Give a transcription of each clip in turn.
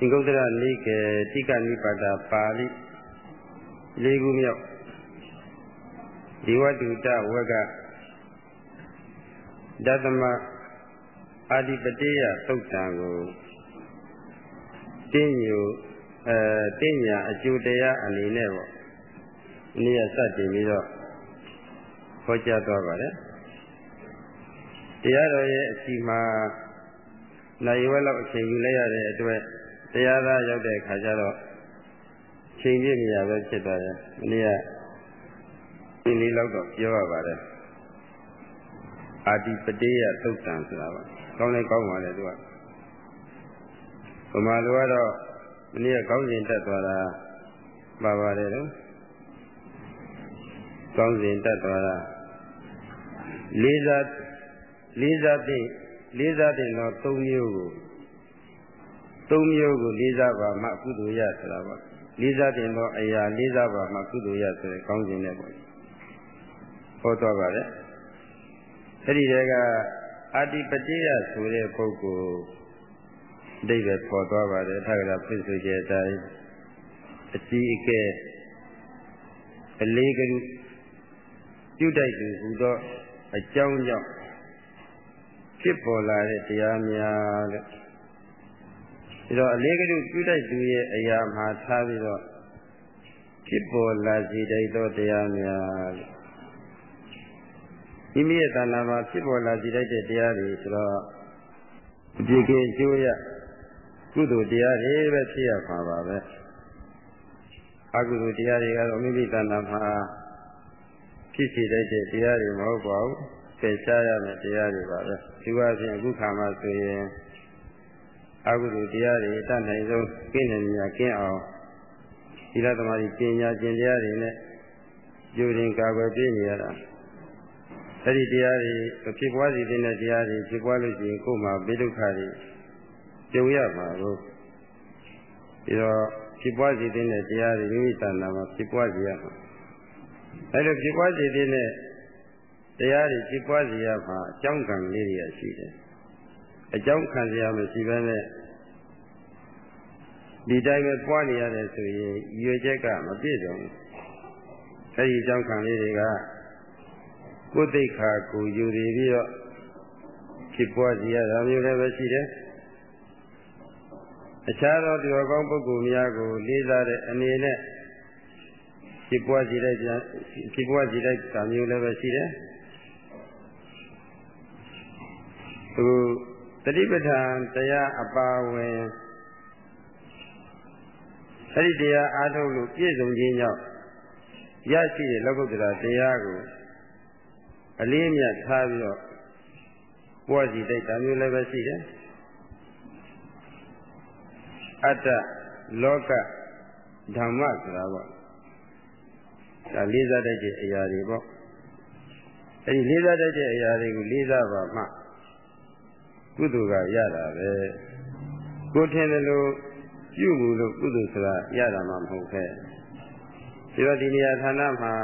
သင်္ကုတ္တရနိကေတိကနိပါဒပါဠိလေးခုမြောက်ဒီဝတ္တုတဝကဒသမအာဒီပတိယသုတ်တံကိုတင်းညိုအဲတင်းညာအကျိုးတရားအနေနဲ့ပေါ့ဒီနေ့စတင်ပြီးတော့ဟောကြားသွားပါတယ်တရားတော်ရဲ့အစီမှာနိုင်ဝဲလောက်အချိန်ယူလိုက်ရတဲ့အတွက် တရားသားရောက်တဲ့အခါကျတော့ချိန်ပြည့်နေရပဲဖြစ်သွားတယ်။ဒီနေ့ကဒီလေးလောက်တော့ပြောရပါတယ်။အာတိပတေယသုတ်တံဆိုတာပါ။ကောင်းလဲကောင်းပါလေသူက။ဗမာလူကတော့ဒီနေ့ကကောင်းစဉ်တက်သွားတာပါပါတယ်နော်။ကောင်းစဉ်တက်သွားတာလေးစားလေးစားတဲ့လေးစားတဲ့တော့၃မျိုးကို ၃မျိုးကိုလေးစားပါမှကုသိုလ်ရဆိုတာပါလေးစားတဲ့တော့အရာလေးစားပါမှကုသိုလ်ရဆိုတဲ့ကောင်းခြင်းနဲ့ပေါ့ဟောတော့ပါတယ်အဲ့ဒီတည်းကအတိပတိယဆိုတဲ့ပုဂ္ဂိုလ်အတိတ်ပဲပေါ်သွားပါတယ်ထာဂရပြည့်စုံကျဲအတိုင်းအကြီးအကဲအလေးကလူပြုတိုက်သူဟူသောအကြောင်းကြောင့်ဖြစ်ပေါ်လာတဲ့တရားများလို့ ဒီတော့အလေးကလေးပြုတိုက်သူရဲ့အရာမှာထားပြီးတော့ဖြစ်ပေါ်လာစေတဲ့သောတရားများလို့မိမိရဲ့တဏ္ဍာမှာဖြစ်ပေါ်လာစေတဲ့တရားတွေဆိုတော့အပြည့်ကင်းကျိုးရကုသိုလ်တရားတွေပဲဖြစ်ရမှာပါပဲအကုသိုလ်တရားတွေကတော့မိမိတဏ္ဍာမှာဖြစ်စေတဲ့တရားတွေမဟုတ်ပါဘူးပယ်ရှားရမယ့်တရားတွေပါပဲဒီဝါဖြင့်အခုခါမှဆိုရင် အကုသိုလ်တရားတွေတတ်နိုင်ဆုံးကင်းနေမြကင်းအောင်သီလသမာဓိပညာကျင့်တရားတွေနဲ့ကြိုတင်ကာကွယ်ပေးနေရတာအဲ့ဒီတရားတွေဖြစ်ပွားစီတဲ့တရားတွေဖြစ်ပွားလို့ရှိရင်ကိုယ်မှာဘေးဒုက္ခတွေကြုံရမှာကိုဒီတော့ဖြစ်ပွားစီတဲ့တရားတွေမိမိတဏ္ဍာမှာဖြစ်ပွားစီရမှာအဲ့လိုဖြစ်ပွားစီတဲ့တရားတွေဖြစ်ပွားစီရမှာအကြောင်းကံလေးတွေရှိတယ် အကြောင်းခံစရာမရှိဘဲနဲ့ဒီတိုင်းပဲပွားနေရတယ်ဆိုရင်ရွေချက်ကမပြည့်စုံဘူးအဲဒီအကြောင်းခံလေးတွေကကိုယ်သိက္ခာကိုယူရပြီးတော့ဖြစ်ပွားစီရတာမျိုးလည်းပဲရှိတယ်အခြားသောသူတော်ကောင်းပုဂ္ဂိုလ်များကိုလေးစားတဲ့အနေနဲ့ဖြစ်ပွားစီတဲ့ဖြစ်ပွားစီတဲ့တာမျိုးလည်းပဲရှိတယ်သူ တတိပဋ္ဌာန်တရားအပါဝင်အဲ့ဒီတရားအားထုတ်လို့ပြည့်စုံခြင်းကြောင့်ရရှိတဲ့လောကုတ္တရာတရားကိုအလေးအမြတ်ထားပြီးတော့ပွားစီတိုက်တာမျိုးလည်းပဲရှိတယ်အတ္တလောကဓမ္မဆိုတာပေါ့ဒါလေးစားတဲ့အရာတွေပေါ့အဲဒီလေးစားတဲ့အရာတွေကိုလေးစားပါမှ ကုသိုလ်ကရတာပဲကိုထင်တယ်လို့ပြုမှုလို့ကုသိုလ်ဆိုတာရတာမှမဟုတ်ခဲ့ဒီတော့ဒီနေရာဌာနမှာ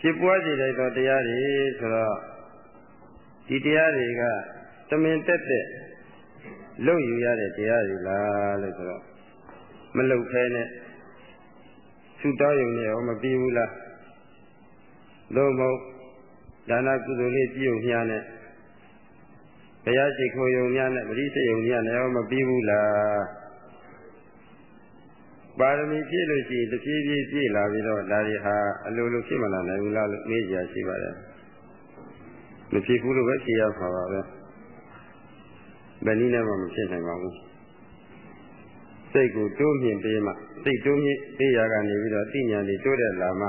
ဖြစ်ပွားစေတဲ့တရားတွေဆိုတော့ဒီတရားတွေကတမင်တက်တဲ့လုံယူရတဲ့တရားတွေလားလို့ဆိုတော့မလုံခဲနဲ့သူတောင်းရုံနဲ့ရောမပြီးဘူးလားလို့မဟုတ်ဒါနကုသိုလ်လေးပြုမြားနဲ့ ဘုရားရှိခိုးယုံများနဲ့ပရိသေယုံများလည်းမပြီးဘူးလားပါရမီပြည့်လို့ရှိရင်တဖြည်းဖြည်းပြည့်လာပြီးတော့ဒါတွေဟာအလိုလိုဖြစ်မလာနိုင်ဘူးလားလို့မေးကြရှိပါတယ်မဖြစ်ဘူးလို့ပဲဖြေရမှာပါပဲဘယ်နည်းနဲ့မှမဖြစ်နိုင်ပါဘူးစိတ်ကိုတိုးမြင့်ပေးမှစိတ်တိုးမြင့်ပေးရကနေပြီးတော့သိဉာဏ်တွေတိုးတက်လာမှ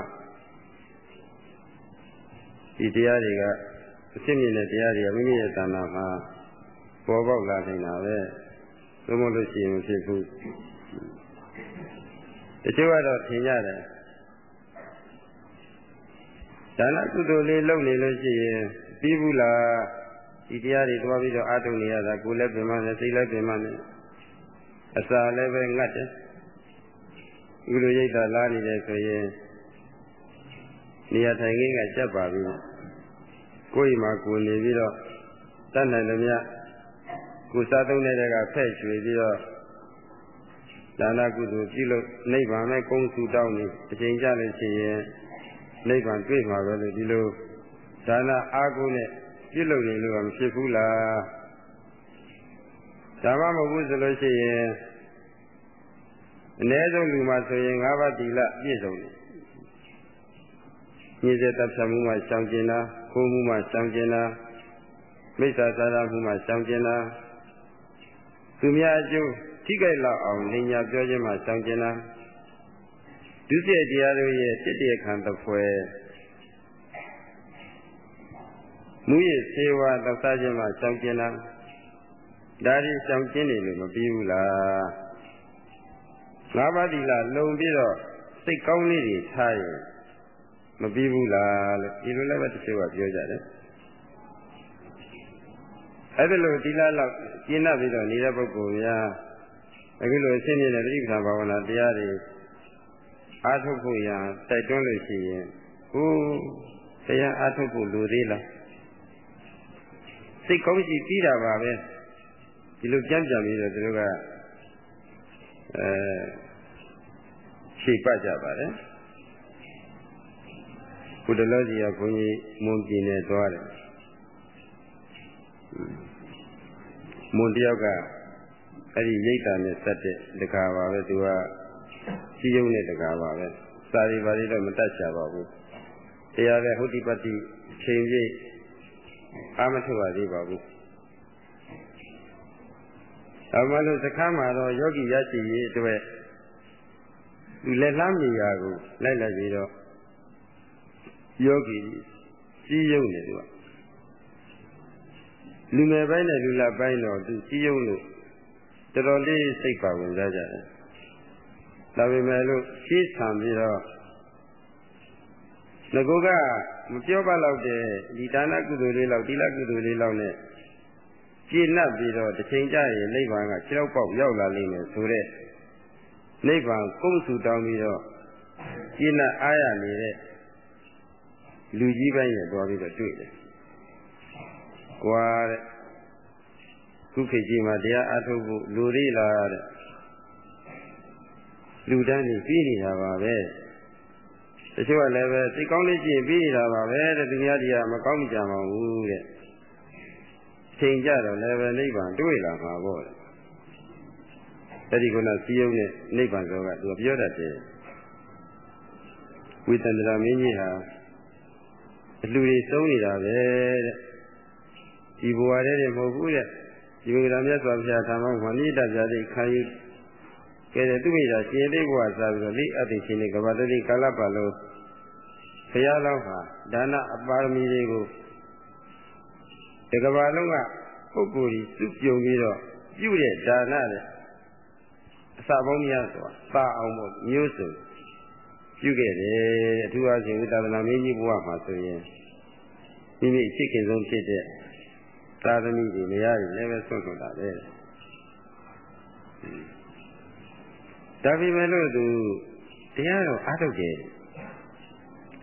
ဒီတရားတွေက အဖြစ်မြင်တဲ့တရားတွေကမိမိရဲ့တဏ္ဍာမှာပေါ်ပေါက်လာနေတာပဲသို့မဟုတ်လို့ရှိရင်မဖြစ်ဘူးတချို့ကတော့ထင်ကြတယ်ဒါနကုသိုလ်လေးလုပ်နေလို့ရှိရင်ပြီးဘူးလားဒီတရားတွေတွားပြီးတော့အားထုတ်နေရတာကိုယ်လည်းပြင်မနဲ့စိတ်လည်းပြင်မနဲ့အစာလည်းပဲငတ်တယ်ဒီလိုရိတ်တာလားနေတယ်ဆိုရင်နေရာထိုင်ခင်းကကျက်ပါပြီ ကိုယ်မှာကိုယ်နေပြီးတော့တတ်နိုင်လို့မြကိုစားသုံးတဲ့ကဖဲ့ရွှေပြီးတော့ဒါနကုသိုလ်ပြုလို့နိဗ္ဗာန်နဲ့ကုန်းစုတောင်းနေအချိန်ကြလို့ရှိရင်နိဗ္ဗာန်တွေ့မှာပဲလို့ဒီလိုဒါနအားကိုးနဲ့ပြုလုပ်နေလို့မဖြစ်ဘူးလားဒါမှမဟုတ်ဘူးဆိုလို့ရှိရင်အ ਨੇ ဆုံးလူမှာဆိုရင်၅ပါးသီလပြည့်စုံတယ်ညစေတပ်ဖြတ်မှုမှရှောင်ကျင်တာ ခိုးမှုမှရှောင်ကျင်တာမိစ္ဆာသာရမှုမှရှောင်ကျင်တာသူများအကျိုးထိခိုက်လောက်အောင်လင်ညာပြောခြင်းမှရှောင်ကျင်တာဒုတိယတရားတို့ရဲ့တတိယခံတပွဲမူရစေဝါသတ်သားခြင်းမှရှောင်ကျင်တာဒါဒီရှောင်ကျင်နေလို့မပြီးဘူးလားငါးပါးဒီလားလုံပြီးတော့စိတ်ကောင်းလေးတွေထားရင် မပြီးဘူးလားလို့ဒီလိုလည်းပဲတချို့ကပြောကြတယ်အဲ့ဒါလို့ဒီလားလောက်ကျင့်တတ်ပြီးတော့နေတဲ့ပုဂ္ဂိုလ်များအခုလိုအရှင်းနေတဲ့တိပ္ပံဘာဝနာတရားတွေအားထုတ်ဖို့ရတိုက်တွန်းလို့ရှိရင်ဟိုတရားအားထုတ်ဖို့လိုသေးလားစိတ်ကောင်းရှိပြီးတာပါပဲဒီလိုကြံ့ကြံပြီးတော့သူတို့ကအဲဖြေပတ်ကြပါတယ် ကုတလောကြီးကဘုန်းကြီးမွန်ပြည်နယ်သွားတယ်မွန်တယောက်ကအဲ့ဒီရိတ်တာနဲ့ဆက်တဲ့တကာပါပဲသူကစီယုံနဲ့တကာပါပဲစာရီပါရီတော့မတတ်ချပါဘူးတရားပဲဟုတ်တိပတ္တိချိန်ပြည့်အာမထုတ်ပါသေးပါဘူးဒါမှလို့စခန်းမှာတော့ယောဂီရရှိရေးအတွက်သူလက်လှမ်းမြေရာကိုလိုက်လိုက်ပြီးတော့ ယောဂီစီးယုံနေသူကလူငယ်ပိုင်းနဲ့လူလတ်ပိုင်းတော့သူစီးယုံလို့တော်တော်လေးစိတ်ပါဝင်ကြကြတယ်ဒါပေမဲ့လို့ရှေးဆံပြီးတော့ငကောကမပြောပါတော့တဲ့ဒီဒါနကုသိုလ်လေးလောက်ဒီလကုသိုလ်လေးလောက်နဲ့ကျင့်납ပြီးတော့တစ်ချိန်ကျရင်နိဗ္ဗာန်ကခြေောက်ပေါက်ရောက်လာလိမ့်မယ်ဆိုတဲ့နိဗ္ဗာန်ကုန်းစုတောင်းပြီးတော့ကျင့်납အားရနေတဲ့ လူကြီးပိုင်းရဲ့သွားပြီးတော့တွေ့တယ်။ကွာတဲ့ခုခေတ်ကြီးမှာတရားအထုတ်ဖို့လူသေးလားတဲ့လူတန်းကြီးပြီးနေတာပါပဲ။တချို့ကလည်းပဲစိတ်ကောင်းလေးကြည့်ပြီးနေတာပါပဲတဲ့သူများတရားမကောင်းကြပါဘူးတဲ့။ချိန်ကြတော့လည်းပဲနိဗ္ဗာန်တွေ့လာမှာပေါ့တဲ့။အဲဒီကုဏစီယုံနဲ့နိဗ္ဗာန်ဆိုကသူပြောတတ်တယ်။ဝိတ္တန္တရာမင်းကြီးဟာ အလှူတွေသုံးနေတာပဲတဲ့ဒီဘဝတည်းတည်းမဟုတ်ဘူးတဲ့ဒီဝိကရာမြတ်စွာဘုရားထာမောမှာနိဒပြတိခံယူကဲတဲ့သူမိတာရှင်လေးဘဝစားပြီးတော့လိအတ္တိရှင်နေကဘာတတိကာလပတ်လုံးဘုရားတော်ဟာဒါနအပါရမီတွေကိုဒီကဘာလုံးကပုဂ္ဂိုလ်ကြီးစုပြုံပြီးတော့ပြုတဲ့ဒါနတဲ့အစပေါင်းများစွာသာအောင်မို့မျိုးစုံ ပြုခဲ့တယ်အထူးအားဖြင့်ဝိသဒနာမင်းကြီးဘဝမှာဆိုရင်မိမိအဖြစ်ခင်ဆုံးဖြစ်တဲ့သာသမီတွေနေရာတွေလည်းပဲဆွတ်ထွက်တာပဲဒါပေမဲ့လို့သူတရားတော်အားထုတ်တယ်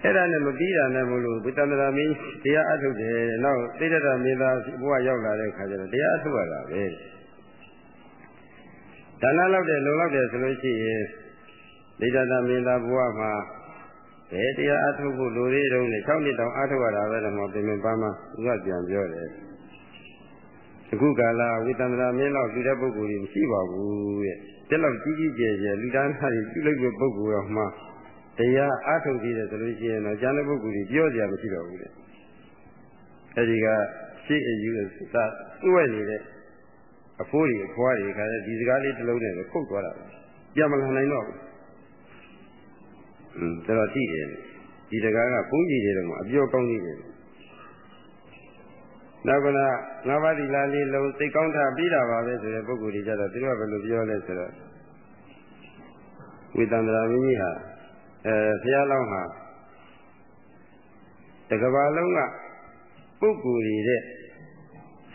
အဲ့ဒါနဲ့မပြီးတာနဲ့မလို့ဝိတ္တမရာမင်းတရားအထုတ်တယ်နောက်သိတ္တမင်းသားဘုရားရောက်လာတဲ့ခါကျတော့တရားအထုတ်ရတာပဲဒါနလောက်တယ်လုံလောက်တယ်ဆိုလို့ရှိရင် ဒိဋ္ဌသမင်းသားဘုရားမှာဘယ်တရားအထုတ်ဖို့လူတွေတုန်းနဲ့6နှစ်တောင်အထုတ်ရတာပဲတော့မပြင်ပန်းမှာသူကပြန်ပြောတယ်အခုကာလဝိတ္တမရာမင်းလောက်ဒီတဲ့ပုဂ္ဂိုလ်ကြီးမရှိပါဘူးတဲ့တက်လောက်ကြီးကြီးကျယ်ကျယ်လူသားသားကြီးပြုလိုက်တဲ့ပုဂ္ဂိုလ်တော်မှာတရားအထုတ်ကြည့်တယ်ဆိုလို့ရှိရင်တော့ကျန်တဲ့ပုဂ္ဂိုလ်ကြီးပြောစရာမရှိတော့ဘူးတဲ့အဲဒီကရှေ့အယူသာသွဲ့နေတဲ့အဖိုးကြီးအဖွားကြီးခါတဲ့ဒီစကားလေးတစ်လုံးနဲ့ပဲခုတ်သွားတာပြန်မလာနိုင်တော့ဘူးอืม တော်တော်ကြည့်တယ်ဒီတကားကဘုန်းကြီးတွေတော့အပြောကောင်းကြီးတယ်နောက်ကလာငါးပါးဒီလာလေးလုံးစိတ်ကောင်းထားပြီးတာပါပဲဆိုတဲ့ပုဂ္ဂိုလ်တွေကြတော့သူတို့ကဘယ်လိုပြောလဲဆိုတော့ဝိတန္တရာမင်းကြီးဟာအဲဘုရားလောင်းဟာတကဘာလုံးကပုဂ္ဂိုလ်တွေတဲ့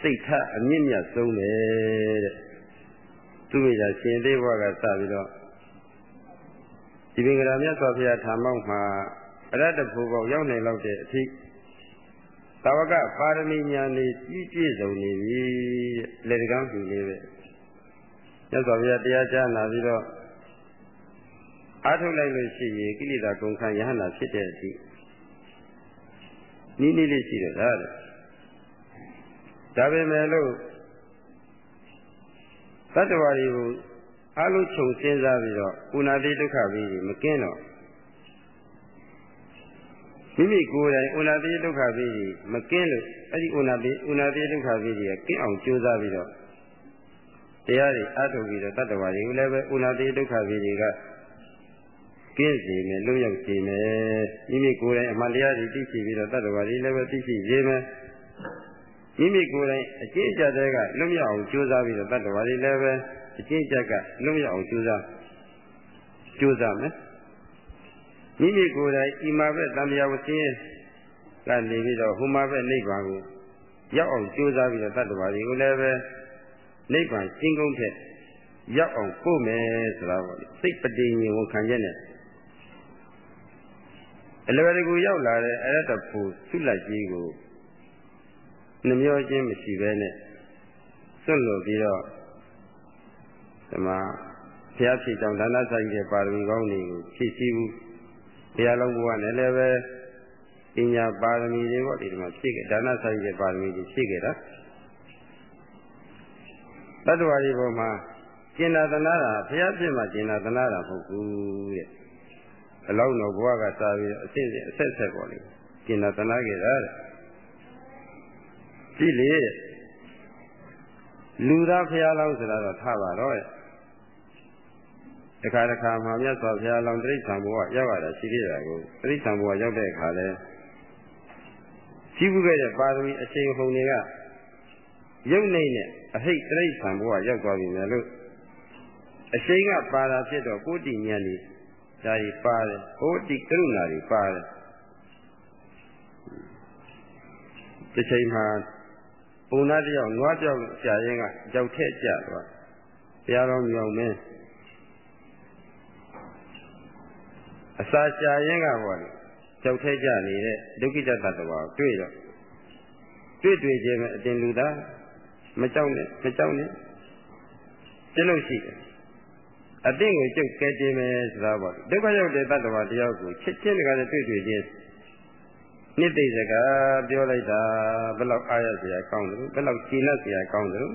စိတ်ထအမြင့်မြတ်ဆုံးတယ်တဲ့သူမိတာရှင်သေးဘဝကစပြီးတော့ ဒီပင်ကရာမြတ်စွာဘုရားထာမောက်မှာအရတ္တဖို့ပေါက်ရောက်နိုင်လောက်တဲ့အထိတာဝကပါရမီညာနေကြီးပြည့်စုံနေပြီလေတကန်းပြီလေးပဲမြတ်စွာဘုရားတရားကြားနာပြီးတော့အားထုတ်လိုက်လို့ရှိရင်ကိလေသာကုန်ခံယဟနာဖြစ်တဲ့အထိနီးနီးလေးရှိတယ်ဒါတဲ့ဒါပေမဲ့လို့တတ္တဝါတွေကို အလုံးခြုံစဉ်းစားပြီးတော့ဥနာတိဒုက္ခပြီးမကင်းတော့မိမိကိုယ်တိုင်ဥနာတိဒုက္ခပြီးမကင်းလို့အဲ့ဒီဥနာတိဥနာတိဒုက္ခပြီးကကင်းအောင်ကြိုးစားပြီးတော့တရားတွေအထုတ်ပြီးတော့တတ္တဝါတွေကိုလည်းပဲဥနာတိဒုက္ခပြီးတွေကကင်းစေမယ်လွတ်ရောက်စေမယ်မိမိကိုယ်တိုင်အမှန်တရားတွေသိရှိပြီးတော့တတ္တဝါတွေလည်းပဲသိရှိစေမယ်မိမိကိုယ်တိုင်အကျင့်ကြတဲ့ကလွတ်မြောက်အောင်ကြိုးစားပြီးတော့တတ္တဝါတွေလည်းပဲ အကျင့်ကြက်ကလွတ်မြောက်အောင်ကြိုးစားကြိုးစားမယ်မိမိကိုယ်တိုင်ဤမှာပဲတံမြာဝစင်းကနေပြီးတော့ဟိုမှာပဲနိဗ္ဗာန်ကိုရောက်အောင်ကြိုးစားပြီးတော့တတ္တဝါတွေကိုလည်းပဲနိဗ္ဗာန်ရှင်းကုန်တဲ့ရောက်အောင်ပို့မယ်ဆိုတာပေါ့စိတ်ပတိဉ္ဝန်ခံချက်နဲ့အလွယ်တကူရောက်လာတဲ့အဲ့ဒါဖို့ဆုလက်ကြီးကိုနှမျောခြင်းမရှိဘဲနဲ့စွန့်လို့ပြီးတော့ ဒီမှာဘုရားဖြစ်ကြောင်းဒါနဆိုင်တဲ့ပါရမီကောင်းတွေကိုဖြည့်ဆည်းဘူးဘုရားလုံးဘုရားနဲ့လည်းပဲပညာပါရမီတွေပေါ့ဒီမှာဖြည့်ခဲ့ဒါနဆိုင်တဲ့ပါရမီတွေဖြည့်ခဲ့တာတတ္တဝါတွေပေါ်မှာကျင်နာသနာတာဘုရားဖြစ်မှကျင်နာသနာတာမဟုတ်ဘူးတဲ့အလောင်းတော်ဘုရားကစားပြီးအစစ်အဆက်ဆက်ပေါ်လေကျင်နာသနာခဲ့တာတဲ့ကြည့်လေလူသားဖရာလောင်းဆိုတာတော့ထားပါတော့ တခါတခါမှမြတ်စွာဘုရားလောင်းတိရစ္ဆာန်ဘဝရောက်ရတာရှိသေးတာကိုတိရစ္ဆာန်ဘဝရောက်တဲ့အခါလဲရှိဘူးခဲ့တဲ့ပါရမီအချိန်ဟုန်တွေကရုပ်နေနဲ့အဟိတ်တိရစ္ဆာန်ဘဝရောက်သွားပြီလေလို့အချိန်ကပါတာဖြစ်တော့ကိုတိဉာဏ်นี่ဒါကြီးပါတယ်ကိုတိကရုဏာတွေပါတယ်တစ်ချိန်မှာပုံနာတယောက်နွားကြောက်ရှာရင်းကကြောက်ထက်ကြသွားဘုရားတော်မြောင်မင်း အစာရှာရင်းကပေါ့လေကြောက်ထက်ကြနေတဲ့ဒုက္ခိတတ္တဝါကိုတွေ့တော့တွေ့တွေ့ချင်းပဲအတင်လူသားမကြောက်နဲ့မကြောက်နဲ့ပြလို့ရှိတယ်အသိကိုကျုပ်ကဲတင်မယ်ဆိုတာပေါ့ဒုက္ခရောက်တဲ့တတ္တဝါတယောက်ကိုချက်ချင်းတကားတွေ့တွေ့ချင်းနှစ်သိစကားပြောလိုက်တာဘယ်လောက်အားရစရာကောင်းတယ်ဘယ်လောက်ကြည်နပ်စရာကောင်းတယ်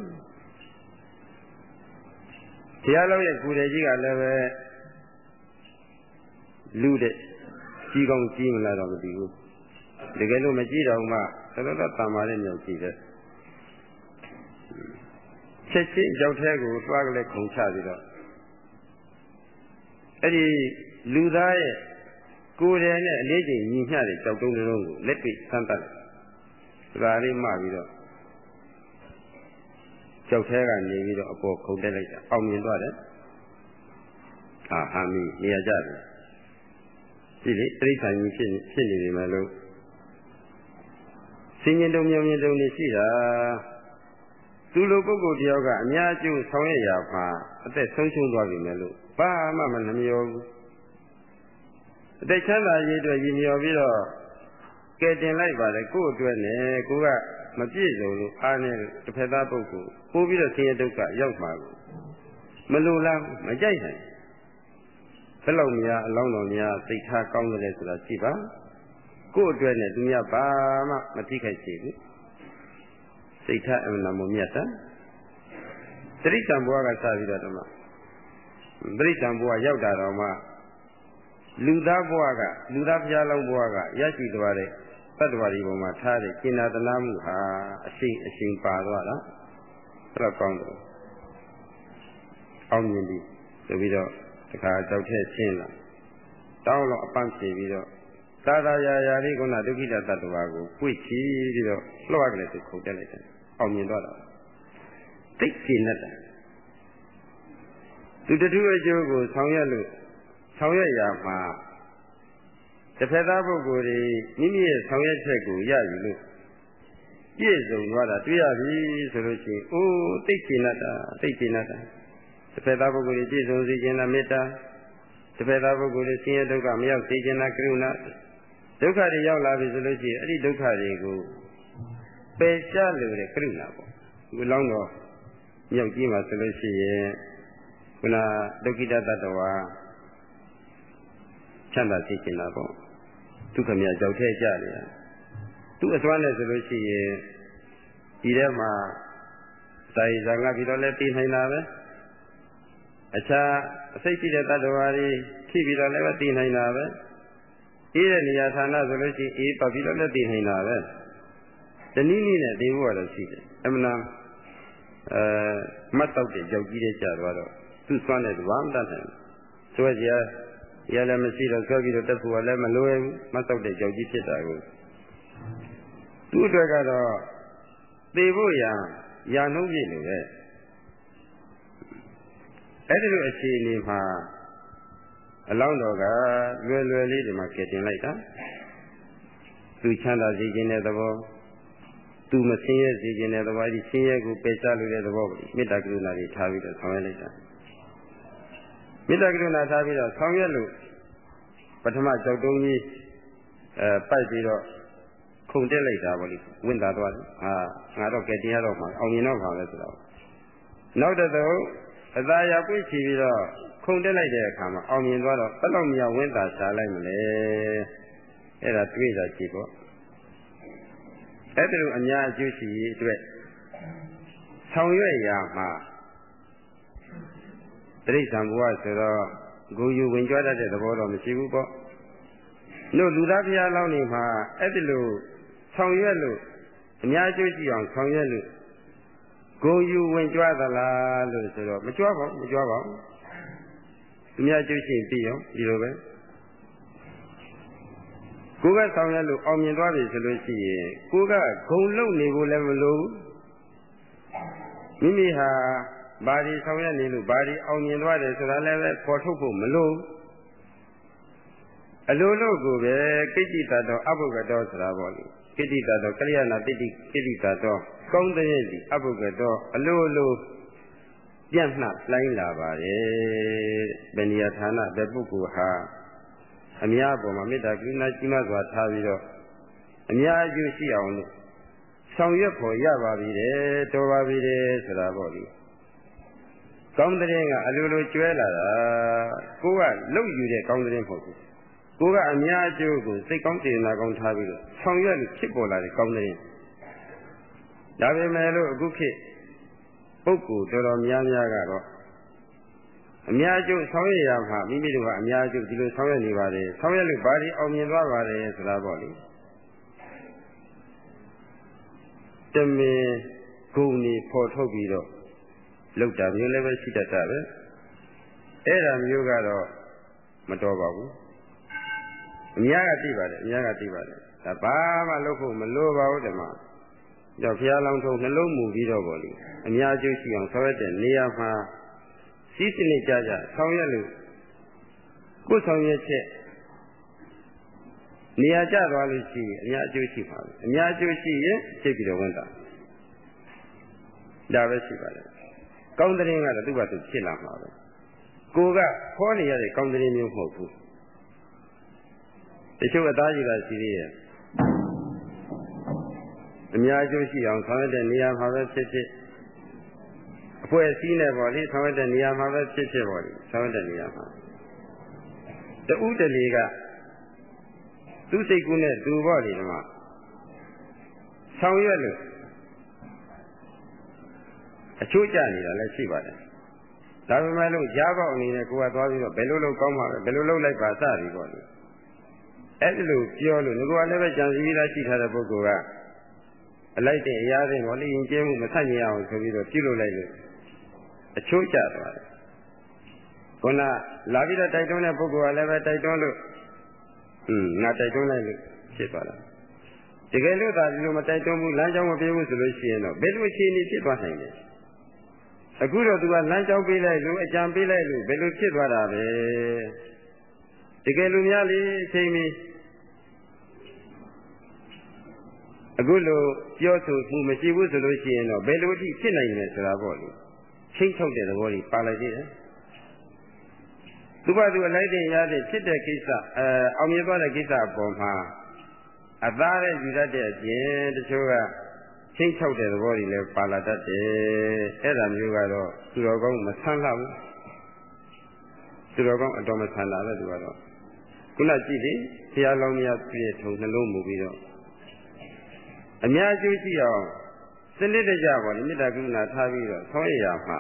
ဘုရားလုံးရဲ့ကိုယ်တည်းကြီးကလည်းပဲ လူတဲ့ကြီးကောင်းကြီးမလားတော့မသိဘူးတကယ်လို့မကြည့်တော့မှတော်တော်တန်ပါတဲ့မြောက်ကြည့်တယ်ချက်ချင်းရောက်တဲ့ကိုသွားကလေးခုံချပြီးတော့အဲ့ဒီလူသားရဲ့ကိုယ်တယ်နဲ့အလေးချိန်ညီမျှတဲ့ကြောက်တုံးလုံးကိုလက်တွေ့ဆန်းတတ်တယ်။ဒါလေးမှပြီးတော့ကြောက်သေးကနေပြီးတော့အပေါ်ခုန်တက်လိုက်တာအောင်မြင်သွားတယ်။အာဟာမီနေရာကြတယ်။ ဒီလေတိရစ္ဆာန်ကြီးဖြစ်ဖြစ်နေပြီမလို့စင်ញင်တုံမြောင်မြင်တုံနေရှိတာသူလိုပုဂ္ဂိုလ်တယောက်ကအများကျိုးဆောင်ရရာမှာအသက်ဆုံးရှုံးသွားပြီမယ်လို့ဘာမှမနှမျောဘူးအသက်ချမ်းသာရေးအတွက်ရည်မျှော်ပြီးတော့ကဲတင်လိုက်ပါလေကို့အတွက်နဲ့ကိုကမပြည့်စုံလို့အားနဲ့တစ်ဖက်သားပုဂ္ဂိုလ်ပို့ပြီးတော့ဆင်းရဲဒုက္ခရောက်မှာကိုမလိုလားမကြိုက်နိုင်ဘ ယ်လောက်များအလောင်းတော်များသိထားကောင်းတယ်လဲဆိုတာကြည့်ပါကို့အတွက်နဲ့သူများဘာမှမထိခိုက်စေဘူးစိတ်ထားအမှန်တမ်းမြတ်တာတရိစ္ဆာန်ဘဝကစပြီးတော့ဓမ္မတရိစ္ဆာန်ဘဝရောက်တာတော့မှလူသားဘဝကလူသားဖျားလောင်းဘဝကရရှိသွားတဲ့တတ္တဝါဒီပုံမှာထားတဲ့ကျင်နာတနာမှုဟာအရှိန်အရှိန်ပါသွားတာအဲ့တော့ကောင်းတယ်အောင်မြင်ပြီဆိုပြီးတော့ တခါကြောက်ထက်ချင်းလာတောင်းတော့အပန်းဖြေပြီးတော့သာသာယာယာလေးကုဏဒုက္ခိတတ attva ကိုပွေ့ချီပြီးတော့လှော့ကလေးသူခုန်တက်လိုက်တယ်အောင်မြင်သွားတာသိကျင်တတ်သူတထုအကျိုးကိုဆောင်ရွက်လို့ဆောင်ရွက်ရမှာတစ်ဖက်သားပုဂ္ဂိုလ်တွေမိမိရဲ့ဆောင်ရွက်ချက်ကိုရယူလို့ပြည့်စုံသွားတာတွေ့ရပြီဆိုလို့ရှိရင်အိုးသိကျင်တတ်တာသိကျင်တတ် တာတစ်ဖက်သားပုဂ္ဂိုလ်တွေပြည့်စုံစေခြင်းလားမေတ္တာတစ်ဖက်သားပုဂ္ဂိုလ်တွေဆင်းရဲဒုက္ခမရောက်စေခြင်းလားကရုဏာဒုက္ခတွေရောက်လာပြီဆိုလို့ရှိရင်အဲ့ဒီဒုက္ခတွေကိုပယ်ရှားလို့တဲ့ကရုဏာပေါ့ဒီလောင်းတော့မြောက်ကြီးမှာဆိုလို့ရှိရင်ခုနဒုက္ခိတတတ္တဝါချမ်းသာသိကျင်တာပေါ့ဒုက္ခမြကြောက်ထဲကြတယ်သူ့အစွမ်းနဲ့ဆိုလို့ရှိရင်ဒီထဲမှာစာရီဇာငါပြီးတော့လည်းသိနိုင်တာပဲ အခြားအစိတ်ရှိတဲ့တ attva တွေထိပြီးတော့လည်းသိနိုင်တာပဲအေးတဲ့နေရာဌာနဆိုလို့ရှိရင်အေးပတ်ပြီးတော့လည်းသိနိုင်တာပဲတနည်းနည်းနဲ့သိဖို့ကတော့ရှိတယ်အမှန်အဲမတ်တော့တဲ့ကြောက်ကြီးတဲ့ကြသွားတော့သူ့စွမ်းတဲ့ဘာမှတတ်နိုင်ဆိုကြရလည်းမရှိတော့ဆွဲပြီးတော့တက်ဖို့ကလည်းမလွယ်ဘူးမတ်တော့တဲ့ကြောက်ကြီးဖြစ်တာကိုသူ့အတွက်ကတော့သေဖို့ရာရာနှုံးပြည့်လို့ပဲ အဲ့ဒီလိုအခြေအနေမှာအလောင်းတော်ကလွယ်လွယ်လေးဒီမှာကယ်တင်လိုက်တာသူချမ်းသာစေခြင်းတဲ့သဘောသူမဆင်းရဲစေခြင်းတဲ့သဘောဒီဆင်းရဲကိုပယ်ချလို့တဲ့သဘောကိုမေတ္တာကရုဏာတွေထားပြီးတော့ဆောင်ရွက်လိုက်တာမေတ္တာကရုဏာထားပြီးတော့ဆောင်ရွက်လို့ပထမကြောက်တုံးကြီးအဲပိုက်ပြီးတော့ခုန်တက်လိုက်တာပေါ့လေဝင်တာသွားတယ်ဟာငါတော့ကဲတရားတော့မှာအောင်မြင်တော့မှာပဲဆိုတော့နောက်တော့ အသာရပွင့်ချီပြီးတော့ခုန်တက်လိုက်တဲ့အခါမှာအောင်မြင်သွားတော့ဘယ်တော့မြောက်ဝင်းတာရှားလိုက်မလဲအဲ့ဒါတွေးတာကြည့်ပေါ့အဲ့ဒါလိုအများအကျိုးရှိရေးအတွက်ဆောင်ရွက်ရာမှာတိရစ္ဆာန်ဘဝဆိုတော့ဂုံယူဝင်ကြွတတ်တဲ့သဘောတော့မရှိဘူးပေါ့တို့လူသားဖျားလောင်းနေမှာအဲ့ဒီလိုဆောင်ရွက်လို့အများကျိုးရှိအောင်ဆောင်ရွက်လို့ ဂုံယူဝင်ကြွသလားလို့ဆိုတော့မကြွပါဘူးမကြွပါဘူးအများကျိုးရှိရင်ပြီးရောဒီလိုပဲကိုယ်ကဆောင်ရွက်လို့အောင်မြင်သွားပြီဆိုလို့ရှိရင်ကိုယ်ကဂုံလုံနေဖို့လည်းမလိုမိမိဟာဘာဒီဆောင်ရွက်နေလို့ဘာဒီအောင်မြင်သွားတယ်ဆိုတာလည်းပဲပေါ်ထုတ်ဖို့မလိုအလိုလိုကိုပဲကိဋ္တိတတော်အဘုဂတောဆိုတာပေါ့လေ ကိဋ္တိတတော်ကလျာဏတိတိကိဋ္တိတတော်ကောင်းတဲ့စီအဘုဂတောအလိုလိုပြန့်နှံ့လိုင်းလာပါတယ်ဘယ်နေရာဌာနဘယ်ပုဂ္ဂိုလ်ဟာအများပေါ်မှာမေတ္တာကရုဏာကြီးမားစွာထားပြီးတော့အများအကျိုးရှိအောင်လို့ဆောင်ရွက်ဖို့ရပါပြီတဲ့တော်ပါပြီတဲ့ဆိုတာပေါ့လေကောင်းတဲ့ကအလိုလိုကျွဲလာတာကိုကလှုပ်ယူတဲ့ကောင်းတဲ့မဟုတ်ဘူး ကိုကအများအကျိုးကိုစိတ်ကောင်းစေနာကောင်းထားပြီးတော့ဆောင်ရွက်လို့ဖြစ်ပေါ်လာတဲ့ကောင်းတဲ့ဒါပေမဲ့လို့အခုခေတ်ပုဂ္ဂိုလ်တော်တော်များများကတော့အများကျိုးဆောင်ရွက်ရမှာမိမိတို့ကအများကျိုးဒီလိုဆောင်ရွက်နေပါတယ်ဆောင်ရွက်လို့ဘာဒီအောင်မြင်သွားပါတယ်ဆိုတာပေါ့လေတမင်ဂုံနေပေါ်ထုတ်ပြီးတော့လောက်တာမျိုးလည်းပဲရှိတတ်တာပဲအဲ့ဒါမျိုးကတော့မတော်ပါဘူး အများကသိပါတယ်အများကသိပါတယ်ဒါဘာမှလုပ်ဖို့မလိုပါဘူးဓမ္မတော့ဘုရားလောင်းထုံနှလုံးမူပြီးတော့ပေါ့လေအများကျိုးရှိအောင်ဆောင်ရွက်တဲ့နေရာမှာစီးစနစ်ကြကြဆောင်ရွက်လို့ကိုယ်ဆောင်ရွက်ချက်နေရာကျသွားလို့ရှိရင်အများအကျိုးရှိပါဘူးအများအကျိုးရှိရင်သိပြီးတော့ဝန်တာဒါပဲရှိပါတယ်ကောင်းတဲ့ရင်ကတော့သူ့ဘာသူဖြစ်လာမှာပဲကိုကခေါ်နေရတဲ့ကောင်းတဲ့မျိုးမဟုတ်ဘူးတ ချို့အသားကြီးကရှိသေးရဲ့အများအကျိုးရှိအောင်ဆောင်ရွက်တဲ့နေရာမှာပဲဖြစ်ဖြစ်အဖွဲ့အစည်းနဲ့ပေါ့လေဆောင်ရွက်တဲ့နေရာမှာပဲဖြစ်ဖြစ်ပေါ့လေဆောင်ရွက်တဲ့နေရာမှာတူးတလေကသူ့စိတ်ကူးနဲ့သူပေါ့လေဒီမှာဆောင်ရွက်လို့အချိုးကျနေတာလည်းရှိပါတယ်ဒါပေမဲ့လို့ကြားပေါက်အနေနဲ့ကိုကသွားပြီးတော့ဘယ်လိုလုပ်ကောင်းမှာလဲဘယ်လိုလုပ်လိုက်ပါစသည်ပေါ့လေ အဲ့ဒီလိုပြောလို့ငါကလည်းပဲကြံစည်ပြီးသားရှိထားတဲ့ပုဂ္ဂိုလ်ကအလိုက်တဲ့အရာတွေပေါ့လေရင်ကျဲမှုမဆန့်ကျင်အောင်ဆိုပြီးတော့ပြုလုပ်လိုက်လို့အချိုးကျသွားတယ်ခုနလာပြီးတော့တိုက်တွန်းတဲ့ပုဂ္ဂိုလ်ကလည်းပဲတိုက်တွန်းလို့อืมငါတိုက်တွန်းလိုက်လို့ဖြစ်သွားတာတကယ်လို့သာဒီလိုမတိုက်တွန်းဘူးလမ်းကြောင်းမပြေဘူးဆိုလို့ရှိရင်တော့ဘယ်လိုအခြေအနေဖြစ်သွားနိုင်လဲအခုတော့သူကလမ်းကြောင်းပေးလိုက်လို့အကြံပေးလိုက်လို့ဘယ်လိုဖြစ်သွားတာပဲ တကယ်လို့များလေအချိန်မီအခုလိုပြောဆိုမှုမရှိဘူးဆိုလို့ရှိရင်တော့ဘယ်လိုအထိဖြစ်နိုင်လဲဆိုတာပေါ့လေချင်းချုပ်တဲ့သဘောကြီးပါလိုက်သေးတယ်သူကသူအလိုက်တဲ့ရတဲ့ဖြစ်တဲ့ကိစ္စအဲအောင်မြင်သွားတဲ့ကိစ္စအပေါ်မှာအသားနဲ့ယူတတ်တဲ့အပြင်တချို့ကချင်းချောက်တဲ့သဘောတွေလည်းပါလာတတ်တယ်အဲ့ဒါမျိုးကတော့သူတော်ကောင်းမဆန်းလှဘူးသူတော်ကောင်းအတော်မဆန်းလာပဲသူကတော့ ခုနကြည့်လေဘုရားလောင်းများပြည့်ထုံနှလုံးမူပြီးတော့အများကျိုးရှိအောင်စနစ်တကျပေါ့လေမေတ္တာကရုဏာထားပြီးတော့ဆောရရမှာ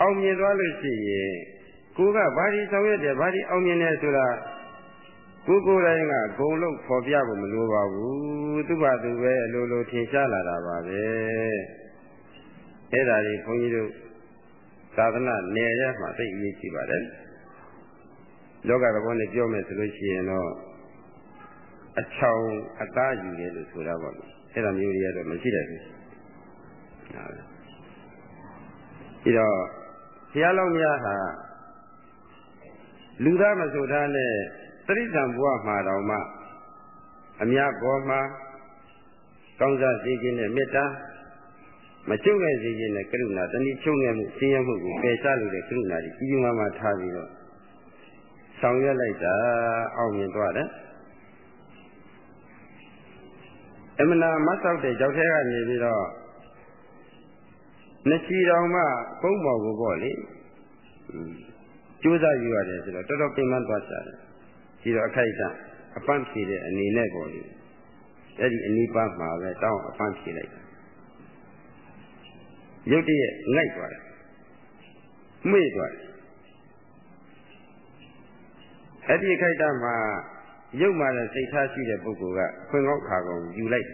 အောင်မြင်သွားလို့ရှိရင်ကိုကဘာဒီဆောင်ရွက်တယ်ဘာဒီအောင်မြင်တယ်ဆိုတာကိုကိုယ်တိုင်ကဂုံလုံးဖော်ပြဖို့မလိုပါဘူးသူ့ဘာသူပဲအလိုလိုထင်ရှားလာတာပါပဲအဲ့ဒါတွေခွန်ကြီးတို့သာသနာနယ်ရမှာသိအရေးကြီးပါတယ် လောကသဘောနဲ့ပြောမယ်ဆိုလို့ရှိရင်တော့အချောင်အသားယူတယ်လို့ဆိုတာပေါ့လေအဲ့ဒါမျိုးတွေကတော့မရှိတယ်ဘူးဟုတ်ပြီးတော့ဘုရားလုံးများဟာလူသားမဆိုထားနဲ့တရိစ္ဆာန်ဘဝမှာတောင်မှအများပေါ်မှာကောင်းစားစေခြင်းနဲ့မေတ္တာမချုပ်ခဲ့စေခြင်းနဲ့ကရုဏာတဏှိချုပ်ငယ်မှုဆင်းရဲမှုကိုပယ်ရှားလို့တဲ့ကရုဏာကြီးကြီးမားမားထားပြီးတော့ ဆောင်ရွက်လိုက်တာအောင်မြင်သွားတယ်အမနာမဆောက်တဲ့ကြောက်ထဲကနေပြီးတော့နှစ်ချီတော်မှပုံပေါ်ကိုပေါ့လေကျိုးစားယူရတယ်ဆိုတော့တော်တော်ပြင်ပန်းသွားကြတယ်ဒီတော့အခိုက်အတန့်အပန်းဖြေတဲ့အနေနဲ့ပေါ့လေအဲ့ဒီအနိပါမှာပဲတောင်းအပန်းဖြေလိုက်တာရုတ်တရက်ငိုက်သွားတယ်မေ့သွားတယ် အဲ့ဒီအခိုက်အတန့်မှာရုပ်မှလည်းစိတ်ထားရှိတဲ့ပုဂ္ဂိုလ်ကခွင်ကောက်ခါကောင်ယူလိုက်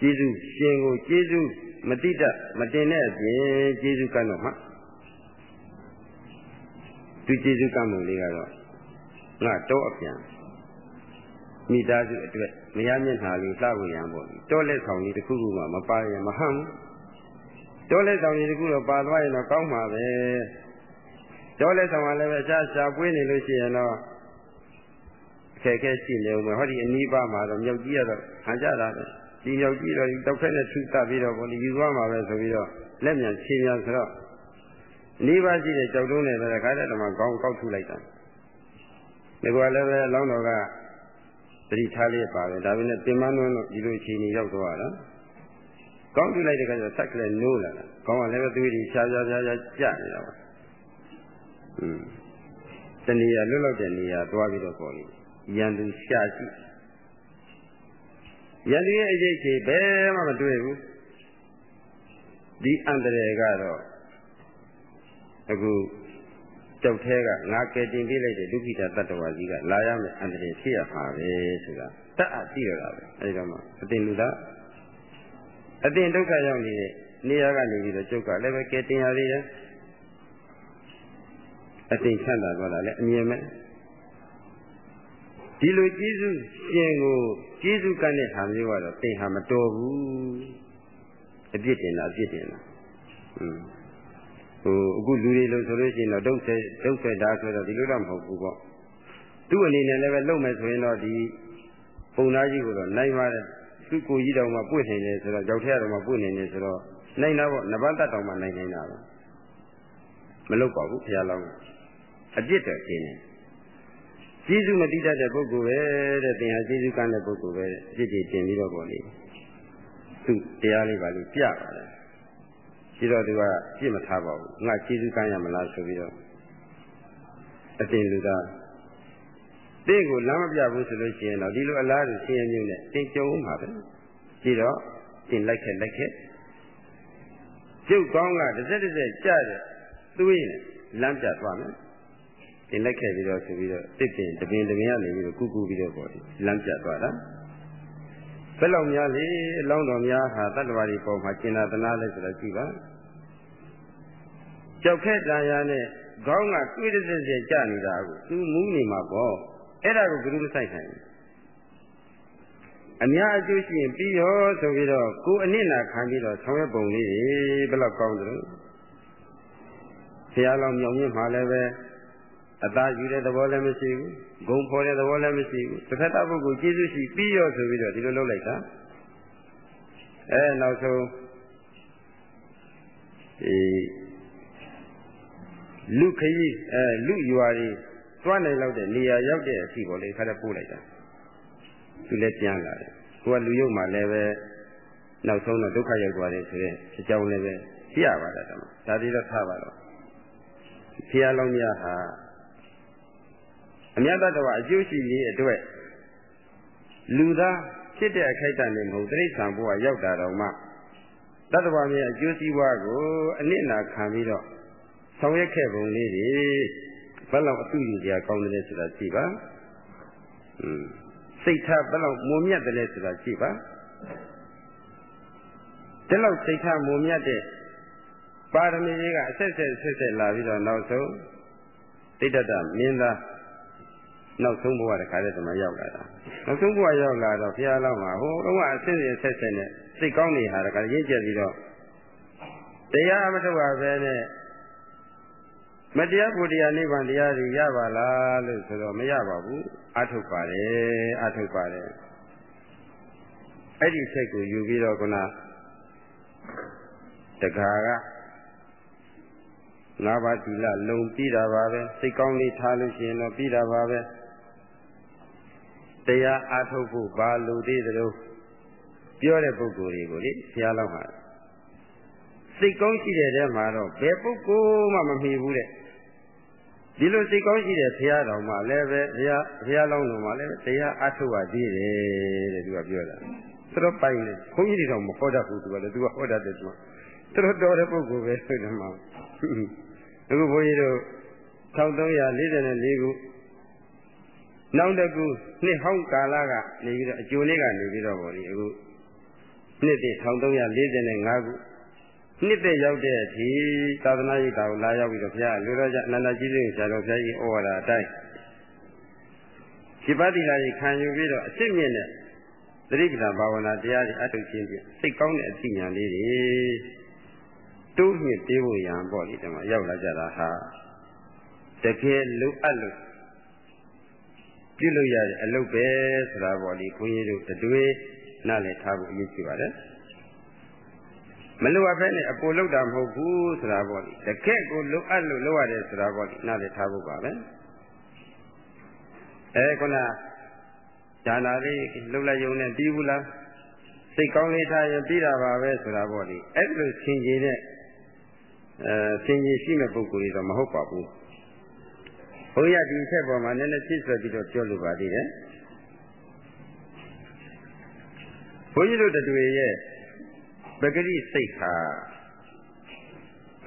ကျေးဇူးရှင်ကိုကျေးဇူးမတိတတ်မတင်တဲ့အပြင်ကျေးဇူးကမ်းတော့မှသူကျေးဇူးကမ်းမှုလေးကတော့ငါတော့အပြန်မိသားစုအတွက်မရမျက်နှာလေးလှဝေရန်ပေါ့တောလက်ဆောင်ကြီးတစ်ခုခုမှမပါရင်မဟန့်ဘူးတောလက်ဆောင်ကြီးတစ်ခုတော့ပါသွားရင်တော့ကောင်းမှာပဲ တောလက်ဆောင်ကလည်းပဲရှားရှားပွေးနေလို့ရှိရင်တော့အခက်အခဲရှိနေဦးမယ်ဟောဒီအနီးပါးမှာတော့မြောက်ကြီးကတော့ဟန်ကြတာပဲဒီမြောက်ကြီးတော့ဒီတောက်ခက်နဲ့ထုတတ်ပြီးတော့ဘုန်းကြီးယူသွားမှာပဲဆိုပြီးတော့လက်မြန်ခြေမြန်ဆိုတော့နီးပါးရှိတဲ့ကြောက်တုံးနဲ့ပဲခါတဲ့တမကောင်းကောက်ထုလိုက်တာဒီကွာလည်းပဲအလောင်းတော်ကသတိထားလေးပါပဲဒါပေမဲ့တင်မနှုံးတော့ဒီလိုချိန်ကြီးရောက်သွားတာကောင်းထုလိုက်တဲ့ခါကျဆက်ကလေးနိုးလာတာကောင်းကလည်းပဲသွေးကြီးရှားရှားရှားရှားကြနေတာပါ อืมတဏှာလွတ်လောက်တဲ့နေရာသွားပြီးတော့ပေါ်လိရန်သူရှားရှိရန်သူရဲ့အရေးကြီးဘယ်မှမတွေ့ဘူးဒီအန္တရာယ်ကတော့အခုကြောက်သေးကငါကယ်တင်ပေးလိုက်တဲ့ဒုက္ခိတတတ္တဝါကြီးကလာရမယ်အန္တရာယ်ဖြစ်ရမှာပဲဆိုတာတတ်အပ်ကြည့်ရတာပဲအဲဒီတော့မှအတင်လူသားအတင်ဒုက္ခရောက်နေတဲ့နေရာကနေပြီးတော့ကျုပ်ကလည်းပဲကယ်တင်ရသေးတယ် အတင်ချမ်းသာသွားတာလည်းအမြင်မဲ့ဒီလိုကျေးဇူးရှင်ကိုကျေးဇူးကမ်းတဲ့ဟာမျိုးကတော့တင်ဟာမတော်ဘူးအပြစ်တင်တာအပြစ်တင်တာอืมဟိုအခုလူတွေလို့ဆိုလို့ရှိရင်တော့ဒုက္ခဒုက္ခတာဆိုတော့ဒီလိုတော့မဟုတ်ဘူးပေါ့သူ့အနေနဲ့လည်းပဲလုံမယ်ဆိုရင်တော့ဒီပုံသားကြီးကိုတော့နိုင်ပါတယ်သူ့ကိုကြီးတောင်မှပွင့်နေတယ်ဆိုတော့ကြောက်ထရတော်မှပွင့်နေတယ်ဆိုတော့နိုင်တာပေါ့နဘာတတ်တောင်မှနိုင်နေတာပဲမလုပ်ပါဘူးဘုရားလောင်း အပြစ်တော့ရှင်းတယ်ကျေးဇူးမတိတတ်တဲ့ပုဂ္ဂိုလ်ပဲတဲ့သင်ဟာကျေးဇူးကမ်းတဲ့ပုဂ္ဂိုလ်ပဲအပြစ်တွေတင်ပြီးတော့ပေါ့လေသူတရားလေးပါလို့ပြပါတယ်ရှိတော့သူကပြစ်မထားပါဘူးငါကျေးဇူးကမ်းရမလားဆိုပြီးတော့အတင်လူသားတင်းကိုလမ်းမပြဘူးဆိုလို့ရှိရင်တော့ဒီလိုအလားတူဆင်းရဲမျိုးနဲ့တင်ကြုံမှာပဲရှိတော့တင်လိုက်ခဲ့လိုက်ခဲ့ကျုပ်ကောင်းကတစ်စက်တစ်စက်ကြတဲ့သွေးနဲ့လမ်းပြသွားမယ် တင်လိုက်ခဲ့ပြီးတော့ဆိုပြီးတော့တစ်ပင်တပင်တပင်ကနေပြီးတော့ကုကုပြီးတော့ပေါ့လမ်းပြသွားတာဘယ်လောက်များလေအလောင်းတော်များဟာတတ္တဝါတွေပေါ်မှာကျင်နာသနာလဲဆိုတော့ကြည့်ပါကြောက်ခက်တန်ရာနဲ့ခေါင်းကတွေးတဲ့စက်ကြနေတာကိုသူမူးနေမှာပေါ့အဲ့ဒါကိုဘယ်လိုမဆိုင်နိုင်အများအကျိုးရှိရင်ပြီးရောဆိုပြီးတော့ကိုအနစ်နာခံပြီးတော့ဆောင်ရွက်ပုံလေးတွေဘယ်လောက်ကောင်းတယ်ဆရာလောင်မြောင်မြင့်မှာလည်းပဲ အသာယူတဲ့သဘောလည်းမရှိဘူးဂုံဖော်တဲ့သဘောလည်းမရှိဘူးတစ်ခါတပုဂ္ဂိုလ်ကျေးဇူးရှိပြီးရောဆိုပြီးတော့ဒီလိုလုပ်လိုက်တာအဲနောက်ဆုံးဒီလူခရီးအဲလူယူရီသွားနိုင်လောက်တဲ့နေရာရောက်တဲ့အထိပေါ့လေခါတပို့လိုက်တာသူလည်းပြန်လာတယ်ကိုကလူရုပ်မှလည်းပဲနောက်ဆုံးတော့ဒုက္ခရောက်သွားတယ်ဆိုတဲ့အကြောင်းလည်းပဲသိရပါတယ်ဓမ္မဒါဒီတော့ထားပါတော့ဘုရားလောင်းများဟာ အမြတ်တတော်အကျိုးရှိရေးအတွက်လူသားဖြစ်တဲ့အခိုက်အတန့်နဲ့မဟုတ်တိရစ္ဆာန်ဘဝရောက်တာတော့မှတတ္တဝါများအကျိုးစီးပွားကိုအနစ်နာခံပြီးတော့ဆောင်ရွက်ခဲ့ပုံလေးတွေဘယ်လောက်အတူယူကြကောင်းတယ်ဆိုတာကြည့်ပါอืมစိတ်ထားဘယ်လောက်မွန်မြတ်တယ်ဆိုတာကြည့်ပါဒီလောက်စိတ်ထားမွန်မြတ်တဲ့ပါရမီတွေကအဆက်ဆက်ဆက်ဆက်လာပြီးတော့နောက်ဆုံးတိတ္တတမင်းသား နောက်ဆုံးဘဝတခါတည်းတမရောက်လာတာနောက်ဆုံးဘဝရောက်လာတော့ဘုရားလောင်းမှာဟိုတော့အဆင်းရဲဆက်ဆက်နဲ့စိတ်ကောင်းနေဟာတခါရင့်ကျက်ပြီးတော့တရားမထုတ်ပါပဲနဲ့မတရားကိုတရားနိဗ္ဗာန်တရားတွေရပါလားလို့ဆိုတော့မရပါဘူးအထုတ်ပါတယ်အထုတ်ပါတယ်အဲ့ဒီစိတ်ကိုယူပြီးတော့ခုနတခါကငါးပါးသီလလုံပြီးတာပါပဲစိတ်ကောင်းလေးထားလို့ရှိရင်တော့ပြီးတာပါပဲ တရားအားထုတ်ဖို့ဘာလိုသေးသလိုပြောတဲ့ပုဂ္ဂိုလ်တွေကိုလေဘုရားလောက်မှာစိတ်ကောင်းရှိတဲ့ထဲမှာတော့ဘယ်ပုဂ္ဂိုလ်မှမမှီဘူးတဲ့ဒီလိုစိတ်ကောင်းရှိတဲ့ဘုရားတော်မှာလည်းပဲဘုရားဘုရားလောင်းတော်မှာလည်းတရားအားထုတ်ရသေးတယ်တဲ့သူကပြောတာသူတို့ပိုင်တယ်ခွန်ကြီးတွေတော့မဟောတတ်ဘူးသူကလည်းသူကဟောတတ်တယ်သူကသူတို့တော်တဲ့ပုဂ္ဂိုလ်ပဲဆိုတယ်မှာအခုဘုန်းကြီးတို့1344ခု နောက်တစ်ခုနှစ်ဟောင်းကာလကနေပြီးတော့အကျိုးလေးကနေပြီးတော့ဗောလေအခုနှစ်တည်း1345ခုနှစ်သက်ရောက်တဲ့အထိသာသနာ့ရေးတာကိုလာရောက်ပြီးတော့ဘုရားလူတော်ကြအနန္တကြီးစိတ်ဆရာတော်ဘုရားကြီးဩဝါဒအတိုင်းဒီပတိလာကြီးခံယူပြီးတော့အစ်မြင့်တဲ့သတိပဋ္ဌာန်ဘာဝနာတရားတွေအထုတ်ခြင်းဖြင့်စိတ်ကောင်းတဲ့အသိဉာဏ်လေးတွေတိုးမြင့်ပေးဖို့ရန်ပေါ့လေဒီမှာရောက်လာကြတာဟာတကယ်လိုအပ်လို့ ပြုလုပ်ရတဲ့အလုပ်ပဲဆိုတာပေါ့လေခွန်ကြီးတို့တွေနားလည်ထားဖို့အရေးကြီးပါတယ်မလိုအပ်ဘဲနဲ့အပေါ်လောက်တာမဟုတ်ဘူးဆိုတာပေါ့လေတကယ်ကိုလိုအပ်လို့လုပ်ရတယ်ဆိုတာပေါ့လေနားလည်ထားဖို့ပါပဲအဲခုနဈာနာလေးလှုပ်လိုက်ရုံနဲ့ပြီးဘူးလားစိတ်ကောင်းလေးထားရင်ပြီးတာပါပဲဆိုတာပေါ့လေအဲ့လိုဆင်ခြင်တဲ့အဲဆင်ခြင်ရှိမဲ့ပုဂ္ဂိုလ်တွေတော့မဟုတ်ပါဘူး ဘုရားဒီဆက်ပေါ်မှာနည်းနည်းပြည့်စွက်ပြီးတော့ပြောလိုပါသေးတယ်ဘုန်းကြီးတို့တွေရဲ့ပဂရိစိတ်ဟာ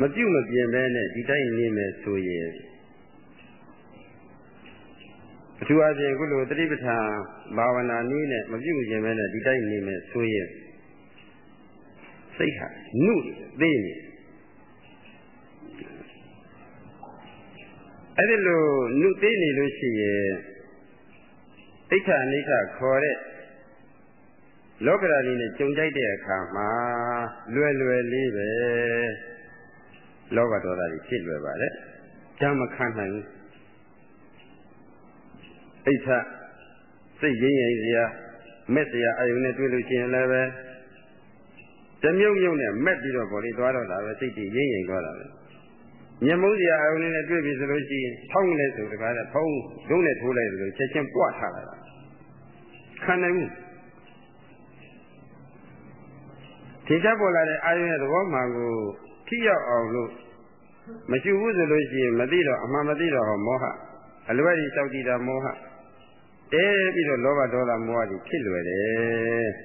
မပြုတ်မပြင်းပဲနဲ့ဒီတိုင်းနေမယ်ဆိုရင်အထူးအပြင်ခုလိုတတိပဋ္ဌာန်ဘာဝနာနည်းနဲ့မပြုတ်ခြင်းပဲနဲ့ဒီတိုင်းနေမယ်ဆိုရင်စိတ်ဟာနုသေးနေ အဲ့ဒီလိုနုသေးနေလို့ရှိရင်အိဋ္ဌအနိဋ္ဌခေါ်တဲ့လောကဓာတ်လေးနဲ့ကြုံကြိုက်တဲ့အခါမှာလွယ်လွယ်လေးပဲလောဘဒေါသတွေဖြစ်လွယ်ပါလေ။ဒါမခံနိုင်ဘူး။အိဋ္ဌစိတ်ရင်းရင်စရာမက်စရာအယုံနဲ့တွေ့လို့ရှိရင်လည်းပဲတမြုပ်မြုပ်နဲ့မက်ပြီးတော့ပေါ်လေးသွားတော့တာပဲစိတ်ကြီးရင်းရင်သွားတာပဲ။ မျက်မုံးစရာအယုံနဲ့တွေ့ပြီဆိုလို့ရှိရင်ထောင်းလဲဆိုတကားနဲ့ဖုံးဒုံးနဲ့ထိုးလိုက်လို့ချက်ချင်းပွားထားလာတာ။ခံနိုင်ဘူး။ထင်ရှားပေါ်လာတဲ့အာယုရဲ့သဘောမှန်ကိုထိရောက်အောင်လို့မရှိဘူးဆိုလို့ရှိရင်မသိတော့အမှန်မသိတော့ဟောမောဟအလွယ်ကြီးတောက်တည်တာမောဟတဲပြီးတော့လောဘဒေါသမောဟကြီးဖြစ်လွယ်တယ်။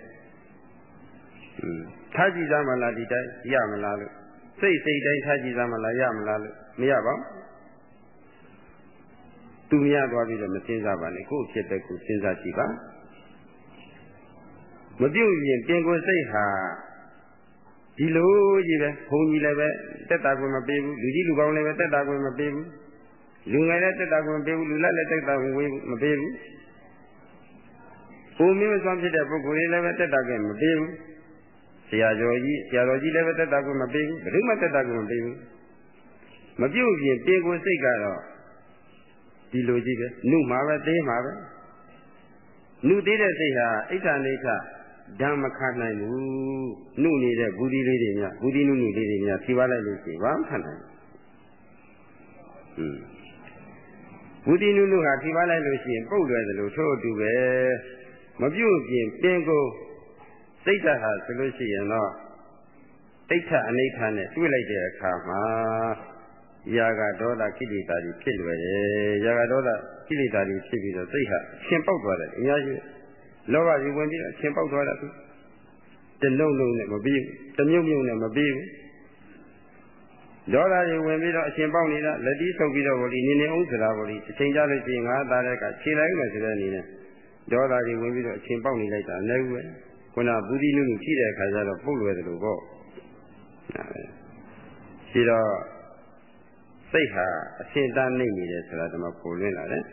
ထားကြည့်သားမလားဒီတိုင်းရမလားလို့ စိတ်စိတ်တိုင်းထားကြည့်သားမလားရမလားလို့မရပါဘူး။သူများသွားပြီးတော့မစဉ်းစားပါနဲ့ကိုယ့်ဖြစ်တဲ့ကိုစဉ်းစားကြည့်ပါ။မပြုတ်ရင်ပြင်ကိုယ်စိတ်ဟာဒီလိုကြီးပဲဘုံကြီးလည်းပဲတက်တာကိုမပေးဘူးလူကြီးလူကောင်းလည်းပဲတက်တာကိုမပေးဘူးလူငယ်လည်းတက်တာကိုမပေးဘူးလူလက်လည်းတက်တာကိုမပေးဘူးပုံမျိုးစွမ်းဖြစ်တဲ့ပုဂ္ဂိုလ်တွေလည်းပဲတက်တာကိုမပေးဘူး ဆရာကျော်ကြီးဆရာတော်ကြီးလည်းပဲတက်တာကိုမပေးဘူးဘယ်သူမှတက်တာကိုမပေးဘူးမပြုတ်ပြင်ပြင်ကိုစိတ်ကတော့ဒီလိုကြီးပဲနှုမှာပဲသေးမှာပဲနှုသေးတဲ့စိတ်ဟာအိဋ္ဌာနိဋ္ဌဓမ္မခံနိုင်ဘူးနှုတ်နေတဲ့ဘူဒီလေးတွေများဘူဒီနုနုလေးတွေများဖြေပါလိုက်လို့ရှိဘာမှခံနိုင်ဘူးဘူဒီနုနုဟာဖြေပါလိုက်လို့ရှိရင်ပုတ်လွယ်သလိုထို့အတူပဲမပြုတ်ပြင်ပင်ကို စိတ်ဓာတ်ဟာဆိုလို့ရှိရင်တော့တိဋ္ဌအနိဋ္ဌနဲ့တွေ့လိုက်တဲ့အခါမှာယာကဒေါသကိလေသာတွေဖြစ်လွယ်တယ်ယာကဒေါသကိလေသာတွေဖြစ်ပြီးတော့စိတ်ဟာရှင်ပေါက်သွားတယ်အများကြီးလောဘကြီးဝင်ပြီးတော့ရှင်ပေါက်သွားတာသူတလုံးလုံးနဲ့မပြီးဘူးတမြုပ်မြုပ်နဲ့မပြီးဘူးဒေါသတွေဝင်ပြီးတော့အရှင်ပေါက်နေတာလက်တီးဆုပ်ပြီးတော့ဗောဒီနေနေအောင်ဆိုတာဗောဒီအချိန်ကြလို့ရှိရင်ငါသားတဲ့ကခြေလိုက်မယ်ဆိုတဲ့အနေနဲ့ဒေါသတွေဝင်ပြီးတော့အရှင်ပေါက်နေလိုက်တာလည်းဘူးပဲ ခုနဘူးဒီနုနုရှိတဲ့အခါကျတော့ပုတ်လွယ်တယ်လို့ပေါ့ရှိတော့စိတ်ဟာအရှင်တန်းနေနေတယ်ဆိုတာဒီမှာပေါ်လွင်လာတယ်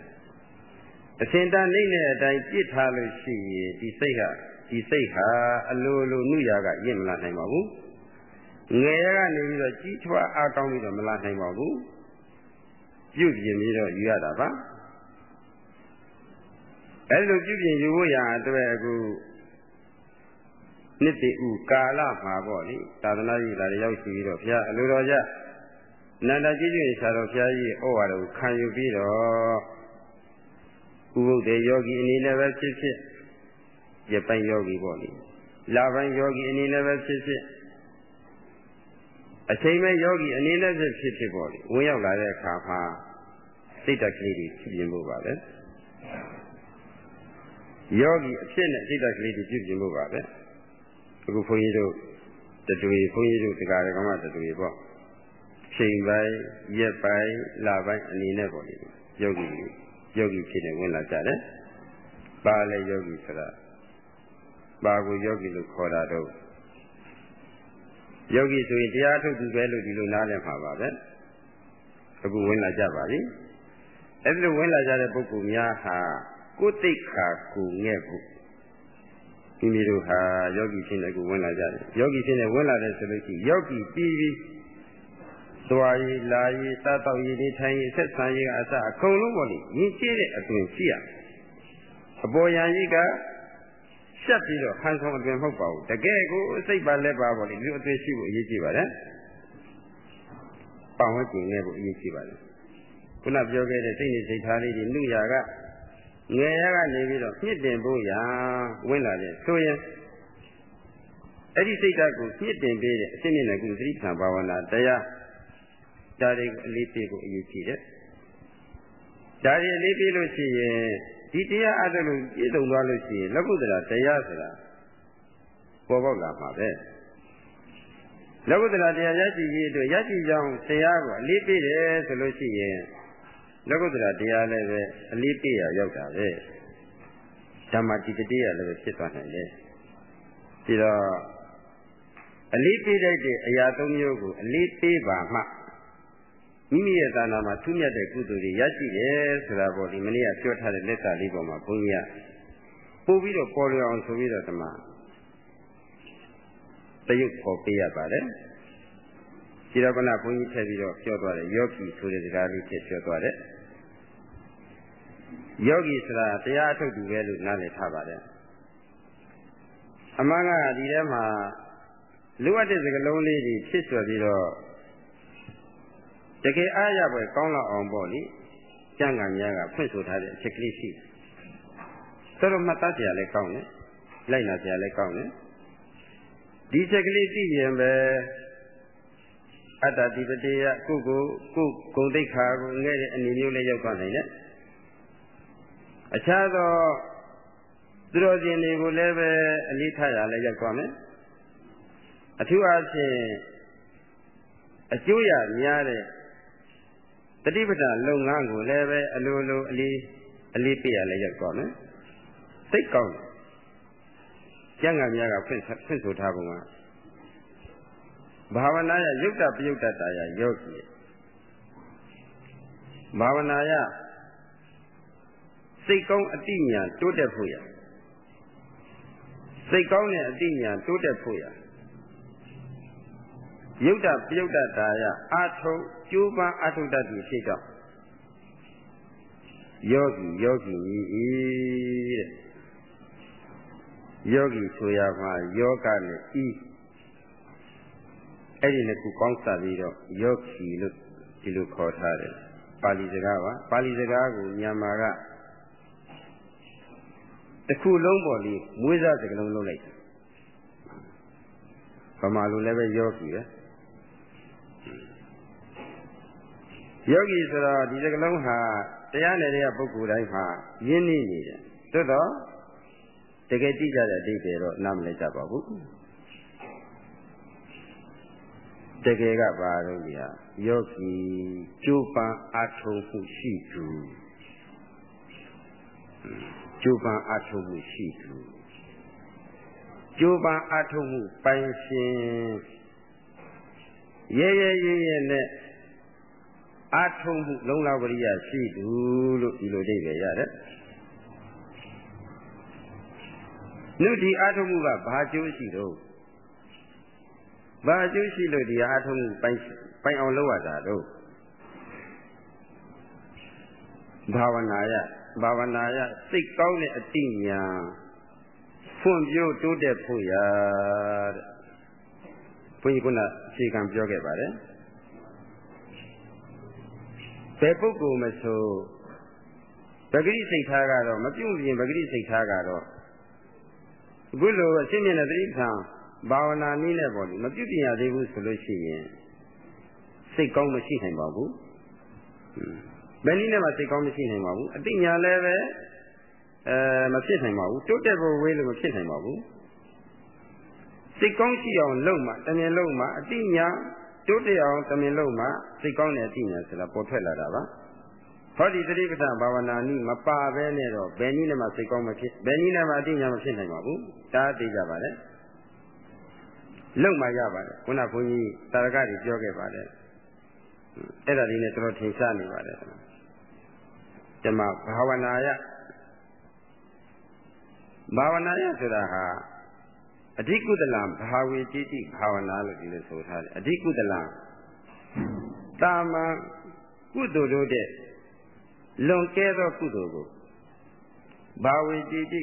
အရှင်တန်းနေနေတဲ့အတိုင်းပြစ်ထားလို့ရှိရင်ဒီစိတ်ဟာဒီစိတ်ဟာအလိုလိုနှုရာကရင့်မလာနိုင်ပါဘူးငယ်ရကနေပြီးတော့ကြီးထွားအားကောင်းပြီးတော့မလာနိုင်ပါဘူးပြုတ်ပြင်ပြီးတော့ယူရတာပါအဲလိုပြုတ်ပြင်ယူဖို့ရအတွက်အခု နှစ်တည်းဥကာလမှာပေါ့လေသာသနာ့ကြီးလာရောက်ရှိပြီးတော့ဘုရားအလိုတော်ကြနန္ဒကြီးကြီးဆရာတော်ဘုရားကြီးဩဝါဒကိုခံယူပြီးတော့ဥပုဒ်တဲ့ယောဂီအနေနဲ့ပဲဖြစ်ဖြစ်ရပိုင်းယောဂီပေါ့လေလာပိုင်းယောဂီအနေနဲ့ပဲဖြစ်ဖြစ်အချိန်မဲ့ယောဂီအနေနဲ့ဖြစ်ဖြစ်ဖြစ်ပေါ့လေဝင်ရောက်လာတဲ့အခါမှာစိတ်တက်ကလေးတွေဖြစ်ပြင်ဖို့ပါပဲယောဂီအဖြစ်နဲ့စိတ်တက်ကလေးတွေဖြစ်ပြင်ဖို့ပါပဲ အခုဘုန်းကြီးတို့တတွေ့ဘုန်းကြီးတို့တရားဓမ္မတတွေ့ပေါ့ချိန်ပိုင်းရက်ပိုင်းလပိုင်းအနေနဲ့ပေါ့လေယောဂီယောဂီဖြစ်နေဝင်လာကြတယ်။ပါလေယောဂီဆိုတာပါကိုယောဂီလို့ခေါ်တာတော့ယောဂီဆိုရင်တရားထုတ်သူပဲလို့ဒီလိုနားလည်မှာပါပဲ။အခုဝင်လာကြပါပြီ။အဲဒီလိုဝင်လာကြတဲ့ပုဂ္ဂိုလ်များဟာကိုယ်သိက္ခာကိုငဲ့ဖို့ မိမိတို့ဟာယောဂီဖြစ်နေကိုဝင်လာကြတယ်။ယောဂီဖြစ်နေဝင်လာတယ်ဆိုလို့ရှိရင်ယောဂီပြီးပြီးသွားရည်လာရည်စားတော့ရည်နေထိုင်ရည်ဆက်ဆံရည်ကအစအကုန်လုံးပေါ့လေရင်းကျဲတဲ့အသွင်ရှိရအပေါ်ယံကြီးကရှက်ပြီးတော့ဟန်ဆောင်အတွင်မဟုတ်ပါဘူးတကယ်ကိုစိတ်ပါလက်ပါပေါ့လေဒီလိုအသွင်ရှိဖို့အရေးကြီးပါတယ်ပောင်ဝဲကျင်နေဖို့အရေးကြီးပါတယ်ခုနပြောခဲ့တဲ့စိတ်နေစိတ်ထားလေးတွေနှုရာက ငယ်ရကနေပြီးတော့မြင့်တင်ဖို့ရာဝင်လာတယ်ဆိုရင်အဲ့ဒီစိတ်ဓာတ်ကိုမြင့်တင်ပေးတဲ့အစိမ့်မြင့်တဲ့ကုသတိပ္ပံဘာဝနာတရားဒါတွေကိုအလေးပေးဖို့အရေးကြီးတယ်။ဒါတွေအလေးပေးလို့ရှိရင်ဒီတရားအထုလို့ပြည့်စုံသွားလို့ရှိရင်လောကုတ္တရာတရားဆိုတာပေါ်ပေါက်လာမှာပဲ။လောကုတ္တရာတရားရရှိရေးအတွက်ရရှိကြောင်းတရားကိုအလေးပေးတယ်ဆိုလို့ရှိရင် လောကုတ္တရာတရားလည်းပဲအလေးပေးရရောက်တာပဲ။ဓမ္မတိတတိယလည်းပဲဖြစ်သွားနိုင်တယ်။ပြီးတော့အလေးပေးလိုက်တဲ့အရာသုံးမျိုးကိုအလေးပေးပါမှမိမိရဲ့သာနာမှာထူးမြတ်တဲ့ကုသိုလ်တွေရရှိတယ်ဆိုတာပေါ့ဒီမနေ့ကပြောထားတဲ့လက်စာလေးပေါ်မှာဘုန်းကြီးကပို့ပြီးတော့ပေါ်လျော်အောင်ဆိုပြီးတော့ဒီမှာတရုပ်ပေါ်ပေးရပါတယ်ဒီတော့ကနဘုန်းကြီးထည့်ပြီးတော့ပြောသွားတယ်ယောဂီဆိုတဲ့စကားလေးထည့်ပြောသွားတယ် ယောဂီဆိုတာတရားအထုတ်သူပဲလို့နားလည်ထားပါတယ်အမှန်ကဒီထဲမှာလိုအပ်တဲ့စကားလုံးလေးတွေဖြစ်ဆွပြီးတော့တကယ်အားရပွဲကောင်းလောက်အောင်ပေါ့လေကျန်ကများကဖွင့်ဆိုထားတဲ့အချက်ကလေးရှိတယ်။ဆိုတော့မှတ်သားစရာလည်းကောင်းတယ်။လိုက်နာစရာလည်းကောင်းတယ်။ဒီချက်ကလေးသိရင်ပဲအတ္တတိပတိယကိုကိုကိုဂုံတိခါကိုငဲ့တဲ့အနေမျိုးလေးရောက်သွားနိုင်တယ်။ အခြားသောသူတော်စင်တွေကိုလည်းပဲအလေးထားရလည်းရောက်သွားမယ်။အထူးအားဖြင့်အကျိုးရများတဲ့တတိပဒလုပ်ငန်းကိုလည်းပဲအလိုလိုအလေးအလေးပေးရလဲရောက်သွားမယ်စိတ်ကောင်းကျန်ကများကဖွင့်ဖွင့်ဆိုထားပုံကဘာဝနာယယုတ်တပယုတ်တတာယယောဂီဘာဝနာယ စိတ်ကောင်းအတိညာတိုးတက်ဖို့ရစိတ်ကောင်းတဲ့အတိညာတိုးတက်ဖို့ရယုတ်တပယုတ်တတာယအာထုကျိုးပန်းအာထုတတ်သူဖြစ်ကြောင်းယောဂီယောဂီဤတဲ့ယောဂီဆိုရမှာယောဂနဲ့ဤအဲ့ဒီနှစ်ခုကောင်းစားပြီးတော့ယောဂီလို့ဒီလိုခေါ်ထားတယ်ပါဠိစကားပါပါဠိစကားကိုမြန်မာက တစ်ခုလုံးပေါ်လေးမွေးစားစကားလုံးလုံးလိုက်တယ်ဗမာလူလည်းပဲယောဂီပဲယောဂီဆိုတော့ဒီစကလုံးဟာတရားနယ်တဲ့ပုဂ္ဂိုလ်တိုင်းမှာရင်းနှီးနေတယ်သို့တော့တကယ်ကြည့်ကြတဲ့အဓိပ္ပာယ်တော့နားမလည်ကြပါဘူးတကယ်ကဘာလို့ညာယောဂီကျိုးပန်းအထုံးမှုရှိသူ ကျိုးပန်းအထုံးမှုရှိသူကျိုးပန်းအထုံးမှုပိုင်ရှင်ရဲရဲရဲရဲနဲ့အထုံးမှုလုံလဝရိယရှိသူလို့ဒီလိုအိဗယ်ရတယ်နုဒီအထုံးမှုကဘာကျိုးရှိတော့ဘာအကျိုးရှိလို့ဒီအထုံးမှုပိုင်ပိုင်အောင်လုပ်ရတာတော့ဘာဝနာယ ဘာဝနာယစိတ်ကောင်းတဲ့အတိညာဖွံ့ဖြိုးတိုးတက်ဖို့ရတဲ့ဘုန်းကြီးကအခြေခံပြောခဲ့ပါတယ်ဘယ်ပုဂ္ဂိုလ်မဆိုပဂရိစိတ်ထားကတော့မပြုံ့ပြင်ပဂရိစိတ်ထားကတော့အခုလိုအရှင်းမြင်တဲ့သတိပ္ပံဘာဝနာနည်းနဲ့ပေါ့လေမပြုပြင်ရသေးဘူးဆိုလို့ရှိရင်စိတ်ကောင်းမရှိနိုင်ပါဘူး ဘယ်နည်းနဲ့မှစိတ်ကောင်းမရှိနိုင်ပါဘူးအတိညာလည်းပဲအဲမဖြစ်နိုင်ပါဘူးတိုးတက်ဖို့ဝေးလို့မဖြစ်နိုင်ပါဘူးစိတ်ကောင်းရှိအောင်လုပ်မှတမြင်လုပ်မှအတိညာတိုးတက်အောင်တမြင်လုပ်မှစိတ်ကောင်းတဲ့အတိညာဆိုတာပေါ်ထွက်လာတာပါဟောဒီသတိပဋ္ဌာန်ဘာဝနာနည်းမပါဘဲနဲ့တော့ဘယ်နည်းနဲ့မှစိတ်ကောင်းမဖြစ်ဘယ်နည်းနဲ့မှအတိညာမဖြစ်နိုင်ပါဘူးဒါသိကြပါလေလုံမှရပါတယ်ခုနဘုန်းကြီးတာရကတွေပြောခဲ့ပါတယ်အဲ့ဒါလေးနဲ့တော်တော်ထင်ရှားနေပါတယ် ဓမ္မဘာဝနာယဘာဝနာယဆိုတာဟာအဓိကုသလံဘာဝေတိတိဘာဝနာလို့ဒီလိုဆိုထားတယ်အဓိကုသလံတာမန်ကုသိုလ်တို့တဲ့လွန်ကဲသောကုသိုလ်ကိုဘာဝေတိတိ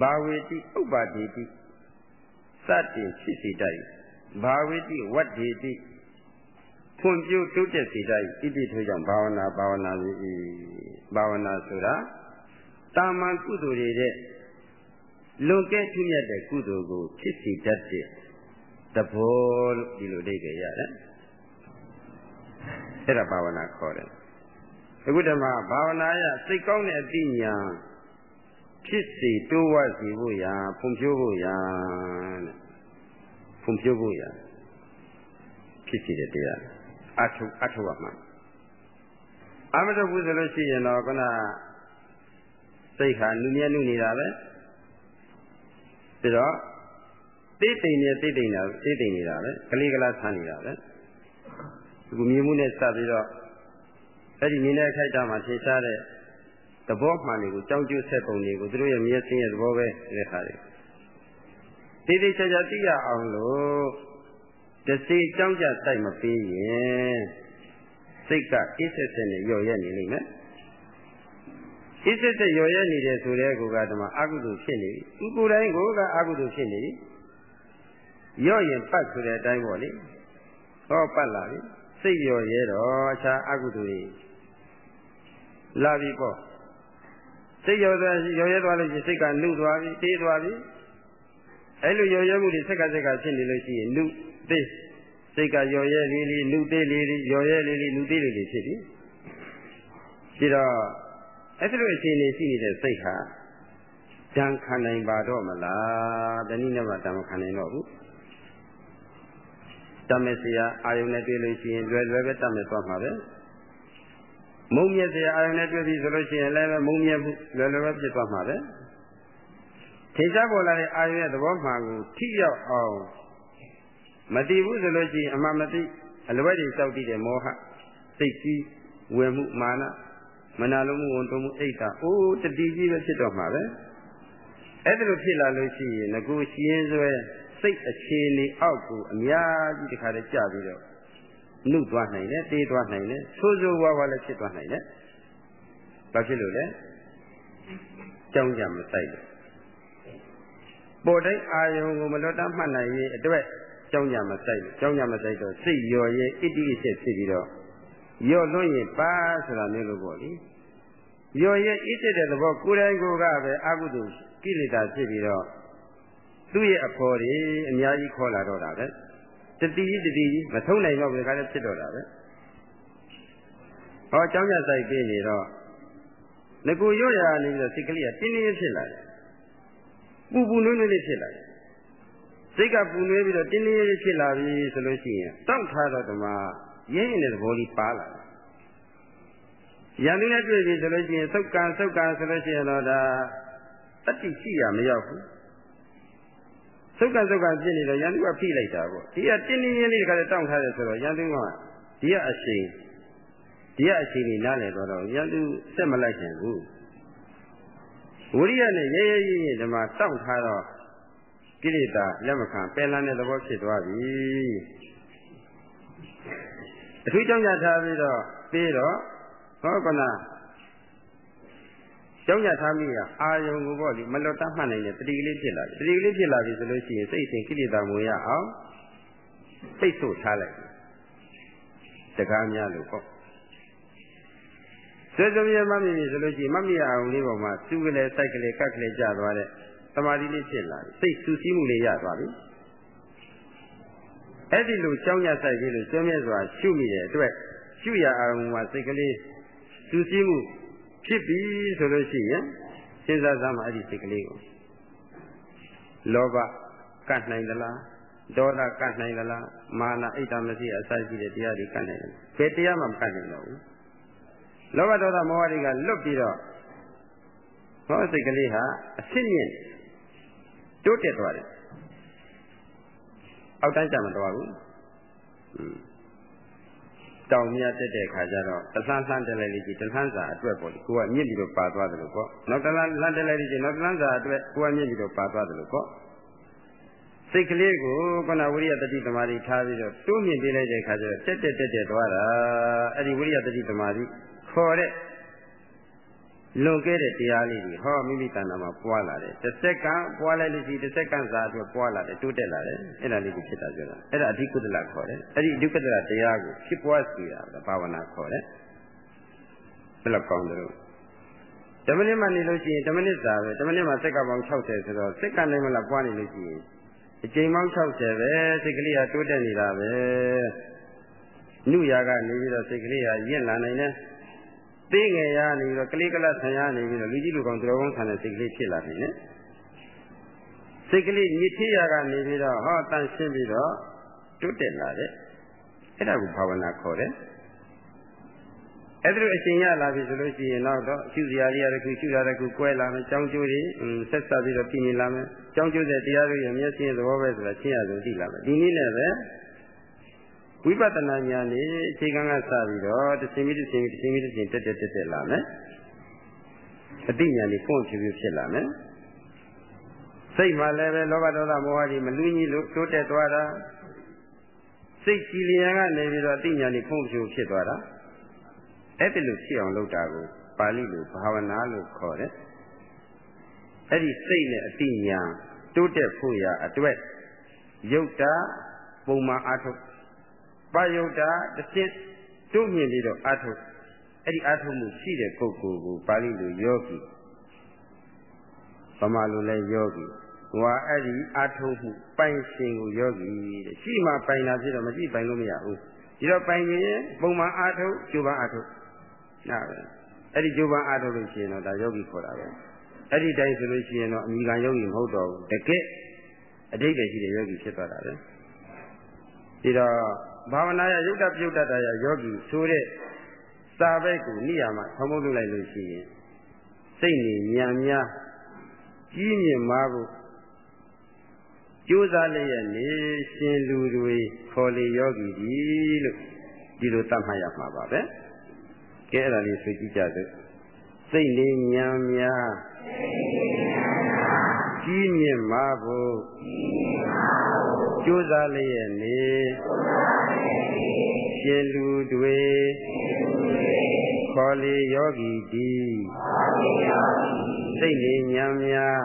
ဘာဝေတိဥပ္ပါတိတိစတင်ဖြစ်စေတတ်ဘာဝေတိဝတ္တေတိ ဖွံ့ဖြိုးတိုးတက်စေတတ်ဣတိထိုကြောင့်ဘာဝနာဘာဝနာဤဘာဝနာဆိုတာတာမန်ကုသိုလ်တွေတဲ့လွန်ကဲထူးမြတ်တဲ့ကုသိုလ်ကိုဖြစ်စေတတ်တဲ့သဘောလို့ဒီလိုအဓိပ္ပာယ်ရတယ်အဲ့ဒါဘာဝနာခေါ်တယ်အခုဓမ္မဘာဝနာရစိတ်ကောင်းတဲ့အသိဉာဏ်ဖြစ်စေတိုးဝစေဖို့ရာဖွံ့ဖြိုးဖို့ရာတဲ့ဖွံ့ဖြိုးဖို့ရာဖြစ်စေတဲ့တရား အထုအထုရမှာအမတုဘူးဆိုလို့ရှိရင်တော့ခုနစိတ်ခါနုမြဲနုနေတာပဲပြီးတော့တိတ်တိမ်နေတိတ်တိမ်နေတာတိတ်တိမ်နေတာပဲကလေးကလားဆန်းနေတာပဲဒီမြင်မှုနဲ့စပြီးတော့အဲ့ဒီမြင်တဲ့အခိုက်အတန့်မှာထင်ရှားတဲ့သဘောမှန်တွေကိုကြောင်းကျိုးဆက်ပုံတွေကိုသူတို့ရဲ့မျက်စိရဲ့သဘောပဲတဲ့ခါတွေတိတိကျကျသိရအောင်လို့ တစေကြောင်းကြတိုက်မပေးရင်စိတ်ကအိစက်စက်နဲ့ရော်ရဲနေလိမ့်မယ်အိစက်စက်ရော်ရဲနေတဲ့ဆိုတဲ့ကောကဓမ္မအကုသိုလ်ဖြစ်နေပြီသူကိုယ်တိုင်ကိုကအကုသိုလ်ဖြစ်နေပြီရော့ရင်ပတ်ဆိုတဲ့အတိုင်းပေါ့လေဟောပတ်လာပြီစိတ်ရော်ရဲတော့အခြားအကုသိုလ်တွေလာပြီပေါ့စိတ်ရောသွားရောရဲသွားလို့ရှိရင်စိတ်ကနှုတ်သွားပြီတေးသွားပြီအဲ့လိုရောရဲမှုတွေစက်ကစက်ကဖြစ်နေလို့ရှိရင်နှုတ် တေးစိတ်ကရောရဲလေးလေးနှုတ်သေးလေးလေးရောရဲလေးလေးနှုတ်သေးလေးလေးဖြစ်ပြီပြီးတော့အဲ့ဒီလိုအခြေအနေရှိနေတဲ့စိတ်ဟာတန်ခံနိုင်ပါတော့မလားတနည်းနဲ့မှတန်မခံနိုင်တော့ဘူးတမက်စရာအာယုန်နဲ့တွေ့လို့ရှိရင်လွယ်လွယ်ပဲတမက်သွားမှာပဲမုံမြက်စရာအာရုံနဲ့တွေ့ပြီဆိုလို့ရှိရင်လည်းမုံမြက်မှုလွယ်လွယ်ပဲဖြစ်သွားမှာပဲထင်ရှားပေါ်လာတဲ့အာရုံရဲ့သဘောမှန်ကိုထိရောက်အောင် မတည်ဘူးဆိုလို့ရှိရင်အမှန်မသိအလွယ်တွေစောက်တည်တဲ့မောဟစိတ်ကြီးဝယ်မှုမာနမနာလိုမှုဝန်တုံမှုအိတ်တာအိုးတတိကြီးပဲဖြစ်တော့မှာပဲအဲ့ဒါလိုဖြစ်လာလို့ရှိရင်ငကိုရှင်းစွဲစိတ်အခြေအနေအောက်ကိုအများကြီးတခါတည်းကြာပြီးတော့နှုတ်သွားနိုင်တယ်တေးသွားနိုင်တယ်ဆိုးဆိုးဝါးဝါလည်းဖြစ်သွားနိုင်တယ်ဘာဖြစ်လို့လဲကြောင်းကြမဆိုင်လို့ပေါ်တိုင်းအာယုံကိုမလွတ်တမ်းမှတ်နိုင်ရင်အတွက် ကြောင်းကြမဆိုင်ကြောင်းကြမဆိုင်တော့စိတ်လျော်ရဲအတ္တိအချက်ဖြစ်ပြီးတော့လျော့လွန့်ရင်ပါဆိုတာမျိုးလို့ပေါ့လေလျော်ရဲအတ္တိတဲ့သဘောကိုယ်တိုင်ကိုယ်ကပဲအကုသိုလ်ကိလေသာဖြစ်ပြီးတော့သူ့ရဲ့အဖော်တွေအများကြီးခေါ်လာတော့တာပဲတတိတတိမဆုံးနိုင်တော့ဘယ်ကလည်းဖြစ်တော့တာပဲဟောကြောင်းကြဆိုင်ပြီးနေတော့ငကိုရွရနေပြီးတော့စိတ်ကလေးကတင်းတင်းဖြစ်လာတယ်ပူပူနွေ့နွေ့လေးဖြစ်လာတယ် စိတ်ကပူနွေးပြီးတော့တင်းတင်းလေးဖြစ်လာပြီဆိုလို့ရှိရင်တောက်ထားတော့ဓမ္မရင်းရင်တဲ့သဘောလေးပါလာတယ်ရန်သူနဲ့တွေ့ပြီဆိုလို့ရှိရင်သုတ်ကံသုတ်ကံဆိုလို့ရှိရင်တော့ဒါတတိရှိရမရောက်ဘူးသုတ်ကံသုတ်ကံဖြစ်နေတော့ရန်သူကဖိလိုက်တာပေါ့ဒီကတင်းတင်းရင်းလေးကလည်းတောင့်ထားတယ်ဆိုတော့ရန်သူကဒီကအရှိန်ဒီကအရှိန်ကြီးနားလည်တော့တော့ရန်သူစက်မလိုက်ချင်ဘူးဝိရိယနဲ့ရဲရဲရဲရဲဓမ္မတောင့်ထားတော့ ကိလေသာလက်မခံပယ်လန်းတဲ့သဘောဖြစ်သွားပြီအထူးကြောင့်ရထားပြီးတော့ပြီးတော့ဟောကနာကျောင်းရထားမိရအာယုံကိုပေါ့ဒီမလွတ်တတ်မှတ်နိုင်တဲ့တတိကလေးဖြစ်လာတယ်တတိကလေးဖြစ်လာပြီဆိုလို့ရှိရင်စိတ်စဉ်ကိလေသာမဝင်ရအောင်စိတ်ဆို့ထားလိုက်တကားများလို့ပေါ့ဆွေစုံရမမိပြီဆိုလို့ရှိရင်မမိရအောင်လေးပေါ်မှာစူးကလေးစိုက်ကလေးကက်ကလေးကျသွားတဲ့ တမာတိလေးဖြစ်လာပြီစိတ်စူးစီးမှုလေးရသွားပြီအဲ့ဒီလိုကြောင်းရဆိုင်ပြီးလို့ကျွမ်းမြဲစွာရှုမိတဲ့အတွက်ရှုရအောင်မှာစိတ်ကလေးစူးစီးမှုဖြစ်ပြီဆိုလို့ရှိရင်စဉ်းစားစားမှအဲ့ဒီစိတ်ကလေးကိုလောဘကတ်နိုင်သလားဒေါသကတ်နိုင်သလားမာနအိတ်တမရှိအစရှိတဲ့တရားတွေကတ်နိုင်တယ်ဘယ်တရားမှမကတ်နိုင်တော့ဘူးလောဘဒေါသမောဟတွေကလွတ်ပြီးတော့ဟောစိတ်ကလေးဟာအစစ်မြင့် တိုးတက်သွားတယ်အောက်တိုင်းကြမတော်ဘူးတောင်မြတ်တက်တဲ့ခါကျတော့တလှမ်းလှမ်းတက်လိုက်လိမ့်ကြီးတလှမ်းစာအတွက်ပေါ့ကိုကမြင့်ပြီးတော့ပါသွားတယ်လို့ပေါ့နောက်တလှမ်းလှမ်းတက်လိုက်လိမ့်ကြီးနောက်တလှမ်းစာအတွက်ကိုကမြင့်ပြီးတော့ပါသွားတယ်လို့ပေါ့စိတ်ကလေးကိုကနဝိရိယတတိသမารီထားပြီးတော့တိုးမြင့်ပေးလိုက်တဲ့ခါကျတော့တက်တက်တက်တက်သွားတာအဲ့ဒီဝိရိယတတိသမารီခေါ်တဲ့ လွန်ခဲ့တဲ့တရားလေးတွေဟောမိမိတဏ္ဍာမှာပွားလာတယ်တစ်စက္ကန့်ပွားလိုက်လို့ရှိတစ်စက္ကန့်စာအတွက်ပွားလာတယ်တိုးတက်လာတယ်အဲ့ဒါလေးကိုဖြစ်တာပြောတာအဲ့ဒါအဓိကုသလခေါ်တယ်အဲ့ဒီအဓိကုသလတရားကိုဖြစ်ပွားစေတာဘာဝနာခေါ်တယ်ဘယ်လောက်ကောင်းတယ်လို့ဓမ္မနစ်မှနေလို့ရှိရင်ဓမ္မနစ်စာပဲဓမ္မနစ်မှာစက္ကပေါင်း60ဆိုတော့စက္ကနိုင်မလားပွားနေလို့ရှိရင်အချိန်ပေါင်း60ပဲစိတ်ကလေးကတိုးတက်နေတာပဲနုရာကနေပြီးတော့စိတ်ကလေးကရင့်လာနိုင်တယ် သေးငယ်ရနေပြီးတော့ကလေးကလဆံရနေပြီးတော့လူကြီးလူကောင်သူတော်ကောင်းဆံတဲ့စိတ်ကလေးဖြစ်လာပြီနဲ့စိတ်ကလေးညစ်ထေးရကနေပြီးတော့ဟောတန်ရှင်းပြီးတော့တိုးတက်လာတဲ့အဲ့ဒါကိုဘာဝနာခေါ်တယ်အဲ့ဒါလိုအရှင်ရလာပြီဆိုလို့ရှိရင်တော့ရှုစရာတွေရတစ်ခုရှုတာတစ်ခုကွဲလာမယ်ကြောင်းကျိုးတွေဆက်ဆက်ပြီးတော့ပြင်းနေလာမယ်ကြောင်းကျိုးတဲ့တရားတွေရဲ့မျက်စိရဲ့သဘောပဲဆိုတာရှင်းရဆုံးသိလာမယ်ဒီနည်းနဲ့ပဲ ဝိပဿနာဉာဏ်နေအချိန်ကစပြီးတော့တစ်ချိန်ပြီးတစ်ချိန်တစ်ချိန်ပြီးတစ်ချိန်တက်တက်တက်တက်လာမယ်အတိညာဉ်ကိုပွင့်ပြီးဖြစ်လာမယ်စိတ်မှလည်းပဲလောဘဒေါသမောဟတွေမလူညီလို့တိုးတက်သွားတာစိတ်ကြည်လျင်ကနေပြီးတော့အတိညာဉ်ကိုပွင့်ပြီးဖြစ်သွားတာအဲ့ဒီလိုဖြစ်အောင်လုပ်တာကိုပါဠိလိုဘာဝနာလို့ခေါ်တယ်အဲ့ဒီစိတ်နဲ့အတိညာဉ်တိုးတက်ဖို့ရာအတွက်ယုတ်တာပုံမှန်အထုတ် ပါယုတ်တာတစ်စစ်တို့မြင်ပြီးတော့အာထုတ်အဲ့ဒီအာထုတ်မှုရှိတဲ့ပုဂ္ဂိုလ်ကိုပါဠိလိုယောဂီဗမာလိုလဲယောဂီဟွာအဲ့ဒီအာထုတ်မှုပိုင်ရှင်ကိုယောဂီတဲ့ရှိမှပိုင်တာဖြစ်တော့မရှိပိုင်လို့မရဘူးဒီတော့ပိုင်ရင်ပုံမှန်အာထုတ်ကျိုးပန်းအာထုတ်နားပဲအဲ့ဒီကျိုးပန်းအာထုတ်လို့ရှိရင်တော့ဒါယောဂီခေါ်တာပဲအဲ့ဒီတိုင်းဆိုလို့ရှိရင်တော့အမိခံယောဂီမဟုတ်တော့ဘူးတကယ်အတိတ်ပဲရှိတဲ့ယောဂီဖြစ်သွားတာပဲဒီတော့ ဘာဝနာရယုတ်တပြုတ်တတရယောဂီဆိုတဲ့စာဘက်ကိုနိယာမဆောင်းမလုပ်လိုက်လို့ရှိရင်စိတ်နေညံများကြီးမြင့်မာဖို့ကြိုးစားလျက်နေရှင်လူတွေခေါ်လေယောဂီဒီလို့ဒီလိုသတ်မှတ်ရမှာပါပဲကဲအဲ့ဒါလေးဆိုကြည့်ကြစို့စိတ်နေညံများကြီးမြင့်မာဖို့ကြိုးစားလျက်နေ ရှင်လူတွေခေါ်လေယောဂီတီစိတ်နေညံများ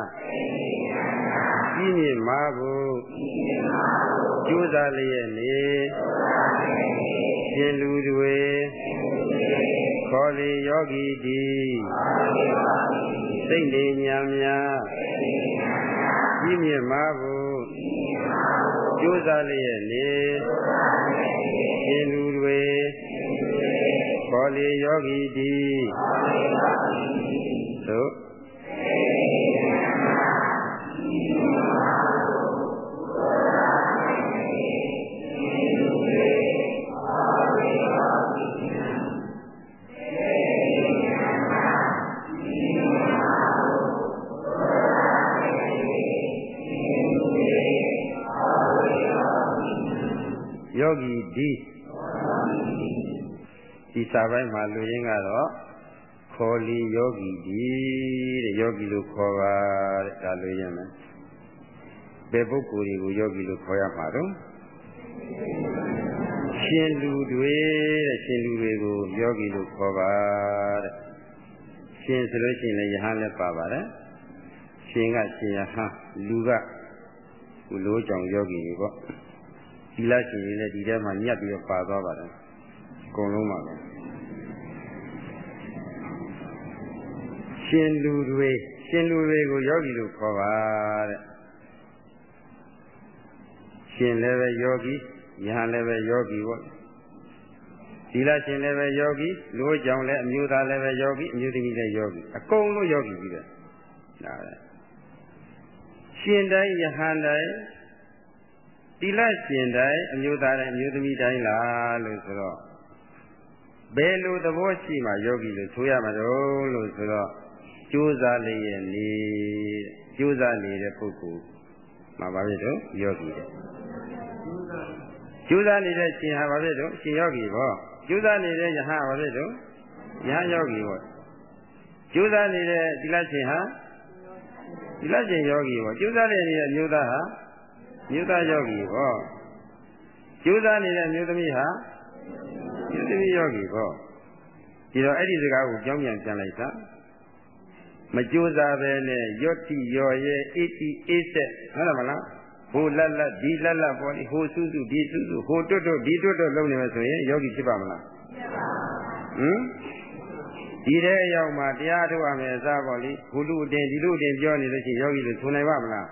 ကြီးမြင့်မာဖို့ကြိုးစားလျက်နေရှင်လူတွေခေါ်လေယောဂီတီစိတ်နေညံများကြီးမြင့်မာဖို့ကြိုးစားလျက်နေရှင်လူတွေခေါ် လေယောဂီတိသို့ယောဂီဒီဒီ စာပိုင်းမှာလူရင်းကတော့ခေါ်လီယောဂီဒီတဲ့ယောဂီလို့ခေါ်ပါတဲ့ဒါလူရင်းမယ်ဘယ်ပုဂ္ဂိုလ်တွေကိုယောဂီလို့ခေါ်ရမှာတော့ရှင်လူတွေတဲ့ရှင်လူတွေကိုယောဂီလို့ခေါ်ပါတဲ့ရှင်ဆိုလို့ရှိရင်လည်းယဟန်လည်းပါပါတယ်ရှင်ကရှင်ယဟန်လူကလူလိုကြောင့်ယောဂီတွေပေါ့သီလရှင်တွေလည်းဒီထဲမှာညက်ပြီးတော့ပါသွားပါတယ်အကုန်လုံးပါပဲ ရှင်လူတွေရှင်လူတွေကိုယောဂီလို့ခေါ်ပါတဲ့ရှင်လည်းပဲယောဂီယဟန်လည်းပဲယောဂီပေါ့သီလရှင်လည်းပဲယောဂီလူကြောင့်လည်းအမျိုးသားလည်းပဲယောဂီအမျိုးသမီးလည်းယောဂီအကုန်လုံးယောဂီကြီးပဲဒါပဲရှင်တိုင်းယဟန်တိုင်းတိလရှင်တိုင်းအမျိုးသားတိုင်းအမျိုးသမီးတိုင်းလားလို့ဆိုတော့ဘယ်လိုသဘောရှိမှယောဂီလို့ဆိုရမှာတော့လို့ဆိုတော့ ကြိုးစားလျက်နေကြိုးစားနေတဲ့ပုဂ္ဂိုလ်မှာပါဖြစ်တော့ယောဂီတဲ့ကြိုးစားနေတဲ့ရှင်ဟာပါဖြစ်တော့ရှင်ယောဂီပေါ့ကြိုးစားနေတဲ့ယဟန်ပါဖြစ်တော့ယဟန်ယောဂီပေါ့ကြိုးစားနေတဲ့တိလရှင်ဟာတိလရှင်ယောဂီပေါ့ကြိုးစားနေတဲ့မျိုးသားဟာမြို့သားယောဂီဟောကျိုးစားနေတဲ့မြို့သမီးဟာမြို့သမီးယောဂီဟောဒီတော့အဲ့ဒီစကားကိုကြောင်းပြန်ပြန်လိုက်တာ မကြိုးစားပဲနဲ့ယော့တိယောရဲ့အေတိအေးဆက်ဟုတ်လားမလားဟိုလက်လက်ဒီလက်လက်ပေါ်ဒီဟိုစုစုဒီစုစုဟိုတွတ်တွတ်ဒီတွတ်တွတ်လုံးနေမယ်ဆိုရင်ယောဂီဖြစ်ပါမလားဖြစ်ပါဘူးဟမ်ဒီတဲ့အရောက်မှာတရားထုတ်ရမယ်အစားပေါ့လေဘုလူအတင်ဒီလူအတင်ပြောနေလို့ရှိရင်ယောဂီလို့ဆိုနိုင်ပါမလား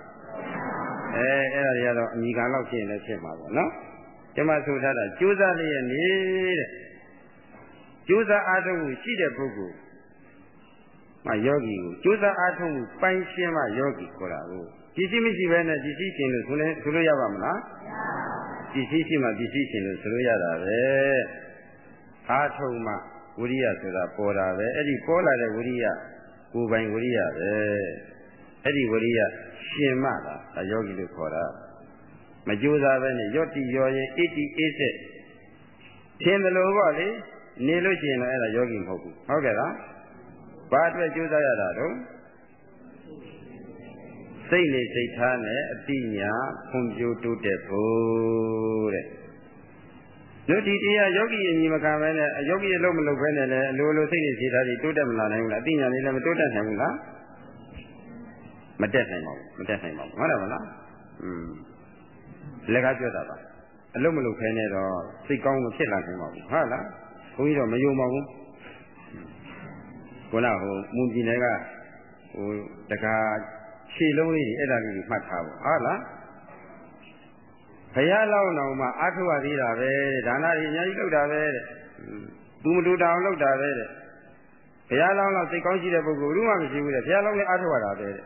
အဲအဲ့ဒါတွေကတော့အမိခံလောက်ဖြစ်ရင်လည်းဖြစ်မှာပေါ့နော်ဒီမှာဆိုထားတာကြိုးစားလျက်နေတဲ့ကြိုးစားအားထုတ်မှုရှိတဲ့ပုဂ္ဂိုလ် မယောဂီကိုကြိုးစားအားထုတ်မှုပိုင်ရှင်းမှယောဂီခေါ်တာကိုပစ္စည်းမရှိဘဲနဲ့ပစ္စည်းရှင်လို့ဆိုလဲဆိုလို့ရပါမလားပစ္စည်းရှိမှပစ္စည်းရှင်လို့ဆိုလို့ရတာပဲအားထုတ်မှဝိရိယဆိုတာပေါ်တာပဲအဲ့ဒီပေါ်လာတဲ့ဝိရိယကိုယ်ပိုင်ဝိရိယပဲအဲ့ဒီဝိရိယရှင်မတာဒါယောဂီလို့ခေါ်တာမကြိုးစားပဲနဲ့ယောတိယောရင်ဣတိဣစေထင်တယ်လို့ပေါ့လေနေလို့ရှိရင်လည်းအဲ့ဒါယောဂီမဟုတ်ဘူးဟုတ်ကဲ့လား ဘာအတွက်ကြိုးစားရတာတော့စိတ်နဲ့စိတ်ထားနဲ့အတိညာဖွံ့ဖြိုးတိုးတက်ဖို့တဲ့တို့ဒီတရားယောဂီအညီမခံပဲနဲ့ယောဂီအလုံးမလုပ်ပဲနဲ့လည်းအလိုလိုစိတ်နဲ့စိတ်ထားပြီးတိုးတက်မလာနိုင်ဘူးလားအတိညာလေးလည်းမတိုးတက်နိုင်ဘူးလားမတက်နိုင်ပါဘူးမတက်နိုင်ပါဘူးဟုတ်တယ်မလားอืมလက်ကပြောတာပါအလုံးမလုံးခဲနေတော့စိတ်ကောင်းမဖြစ်လာနိုင်ပါဘူးဟုတ်လားဘုန်းကြီးတော့မယုံပါဘူး ခုနကဟိုမွန်ပြည်နယ်ကဟိုတကားခြေလုံးလေးအဲ့ဒါလေးမှတ်ထားပါဟုတ်လားဘုရားလောက်အောင်မှအာထုရသေးတာပဲဒါနတွေအများကြီးလုပ်တာပဲတဲ့သူမတူတောင်လုပ်တာပဲတဲ့ဘုရားလောင်းလောက်စိတ်ကောင်းရှိတဲ့ပုဂ္ဂိုလ်ဘူးမှမရှိဘူးတဲ့ဘုရားလောင်းလည်းအာထုရတာပဲတဲ့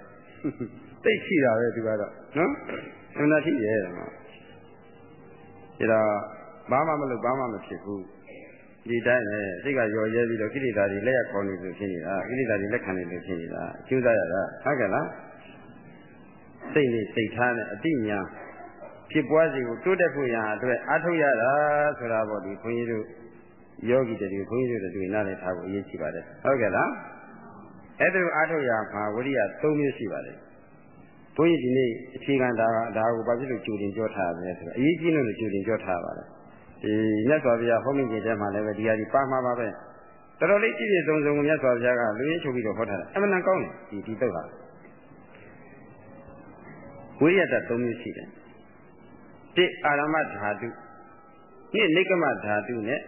သိရှိတာပဲသူကတော့နော်အမှန်ရှိရဲ့မှာဒါတော့ဘာမှမလုပ်ဘာမှမဖြစ်ဘူး ဒီတိုင်းပဲစိတ်ကရော်ရဲပြီးတော့ကိလေသာတွေလက်ရခေါ်နေလို့ဖြစ်နေတာကိလေသာတွေလက်ခံနေလို့ဖြစ်နေတာအကျိုးစားရတာဟုတ်ကဲ့လားစိတ်နဲ့စိတ်ထားနဲ့အတိညာဖြစ်ပွားစီကိုတိုးတက်ဖို့ရန်အတွက်အားထုတ်ရတာဆိုတာပေါ့ဒီခွန်ကြီးတို့ယောဂီတွေခွန်ကြီးတို့တွေနားလည်ထားဖို့အရေးကြီးပါတယ်ဟုတ်ကဲ့လားအဲ့ဒါအားထုတ်ရမှာဝိရိယ၃မျိုးရှိပါတယ်ဘုန်းကြီးဒီနေ့အခြေခံဒါဒါကိုဘာဖြစ်လို့ကြိုတင်ပြောထားရလဲဆိုတော့အရေးကြီးလို့ကြိုတင်ပြောထားပါတယ် ဒီမြတ်စွာဘုရားဟောမိခြင်းထဲမှာလည်းပဲဒီဟာဒီပါမှာပါပဲတော်တော်လေးပြည့်ပြည့်စုံစုံမြတ်စွာဘုရားကလူရင်းချုပ်ပြီးတော့ဟောထားတယ်အမှန်တန်ကောင်းတယ်ဒီဒီတော့ဟာဝိရိယတ၃မျိုးရှိတယ်တစ်အာရမဓာတုနှစ်နိကမဓာတုနဲ့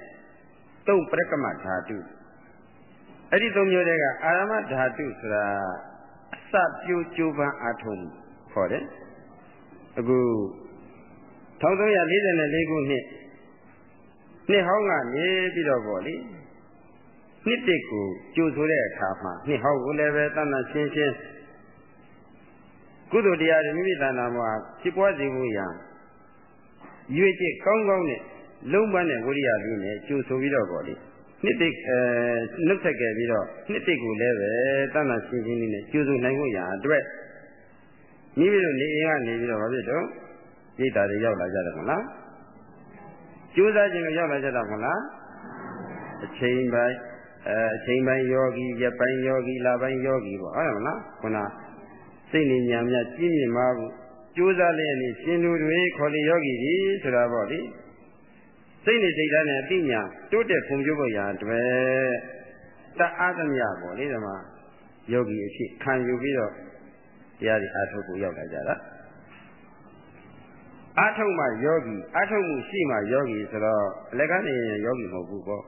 သုံးပရကမဓာတုအဲ့ဒီသုံးမျိုးတွေကအာရမဓာတုဆိုတာအစပြိုးကြိုးပမ်းအားထုတ်ခေါ်တယ်အခု1344ခုနှစ် နှစ်ဟောင်းကနေပြီးတော့ပေါ့လေနှစ်တစ်ကိုကြိုဆိုတဲ့အခါမှာနှစ်ဟောင်းကိုလည်းပဲတဏ္ဍရှင်းရှင်းကုသိုလ်တရားတွေမိမိတဏ္ဍာမှာဖြစ်ပွားစေဖို့ရန်ရွေ့ကျစ်ကောင်းကောင်းနဲ့လုံးပန်းတဲ့ဝိရိယလေးနဲ့ကြိုဆိုပြီးတော့ပေါ့လေနှစ်တိတ်အဲနှုတ်ဆက်ခဲ့ပြီးတော့နှစ်တိတ်ကိုလည်းပဲတဏ္ဍရှင်းရှင်းလေးနဲ့ကြိုဆိုနိုင်ဖို့ရန်အတွက်မိမိတို့နေအိမ်ကနေပြီးတော့ဘာဖြစ်တော့ရိတ်တာတွေရောက်လာကြတယ်မလား ကြိုးစားခြင်းလို့ရောက်လာကြတာမဟုတ်လားအချိန်ပိုင်းအဲအချိန်ပိုင်းယောဂီရက်ပိုင်းယောဂီလပိုင်းယောဂီပေါ့ဟုတ်တယ်မလားခုနစိတ်ဉာဏ်များကြီးမြင့်မှာဘူးကြိုးစားလျက်နဲ့ရှင်လူတွေခေါ်လေယောဂီကြီးဆိုတာပေါ့လေစိတ်နဲ့စိတ်ဓာတ်နဲ့အသိဉာဏ်တိုးတက်ဖွံ့ဖြိုးဖို့ရာအတွက်တအားသမျှပေါ့လေဒီမှာယောဂီအဖြစ်ခံယူပြီးတော့တရားတွေအားထုတ်ဖို့ရောက်လာကြတာ အားထုတ်မှယောဂီအားထုတ်မှုရှိမှယောဂီဆိုတော့အလကနေယောဂီမဟုတ်ဘူးပေါ့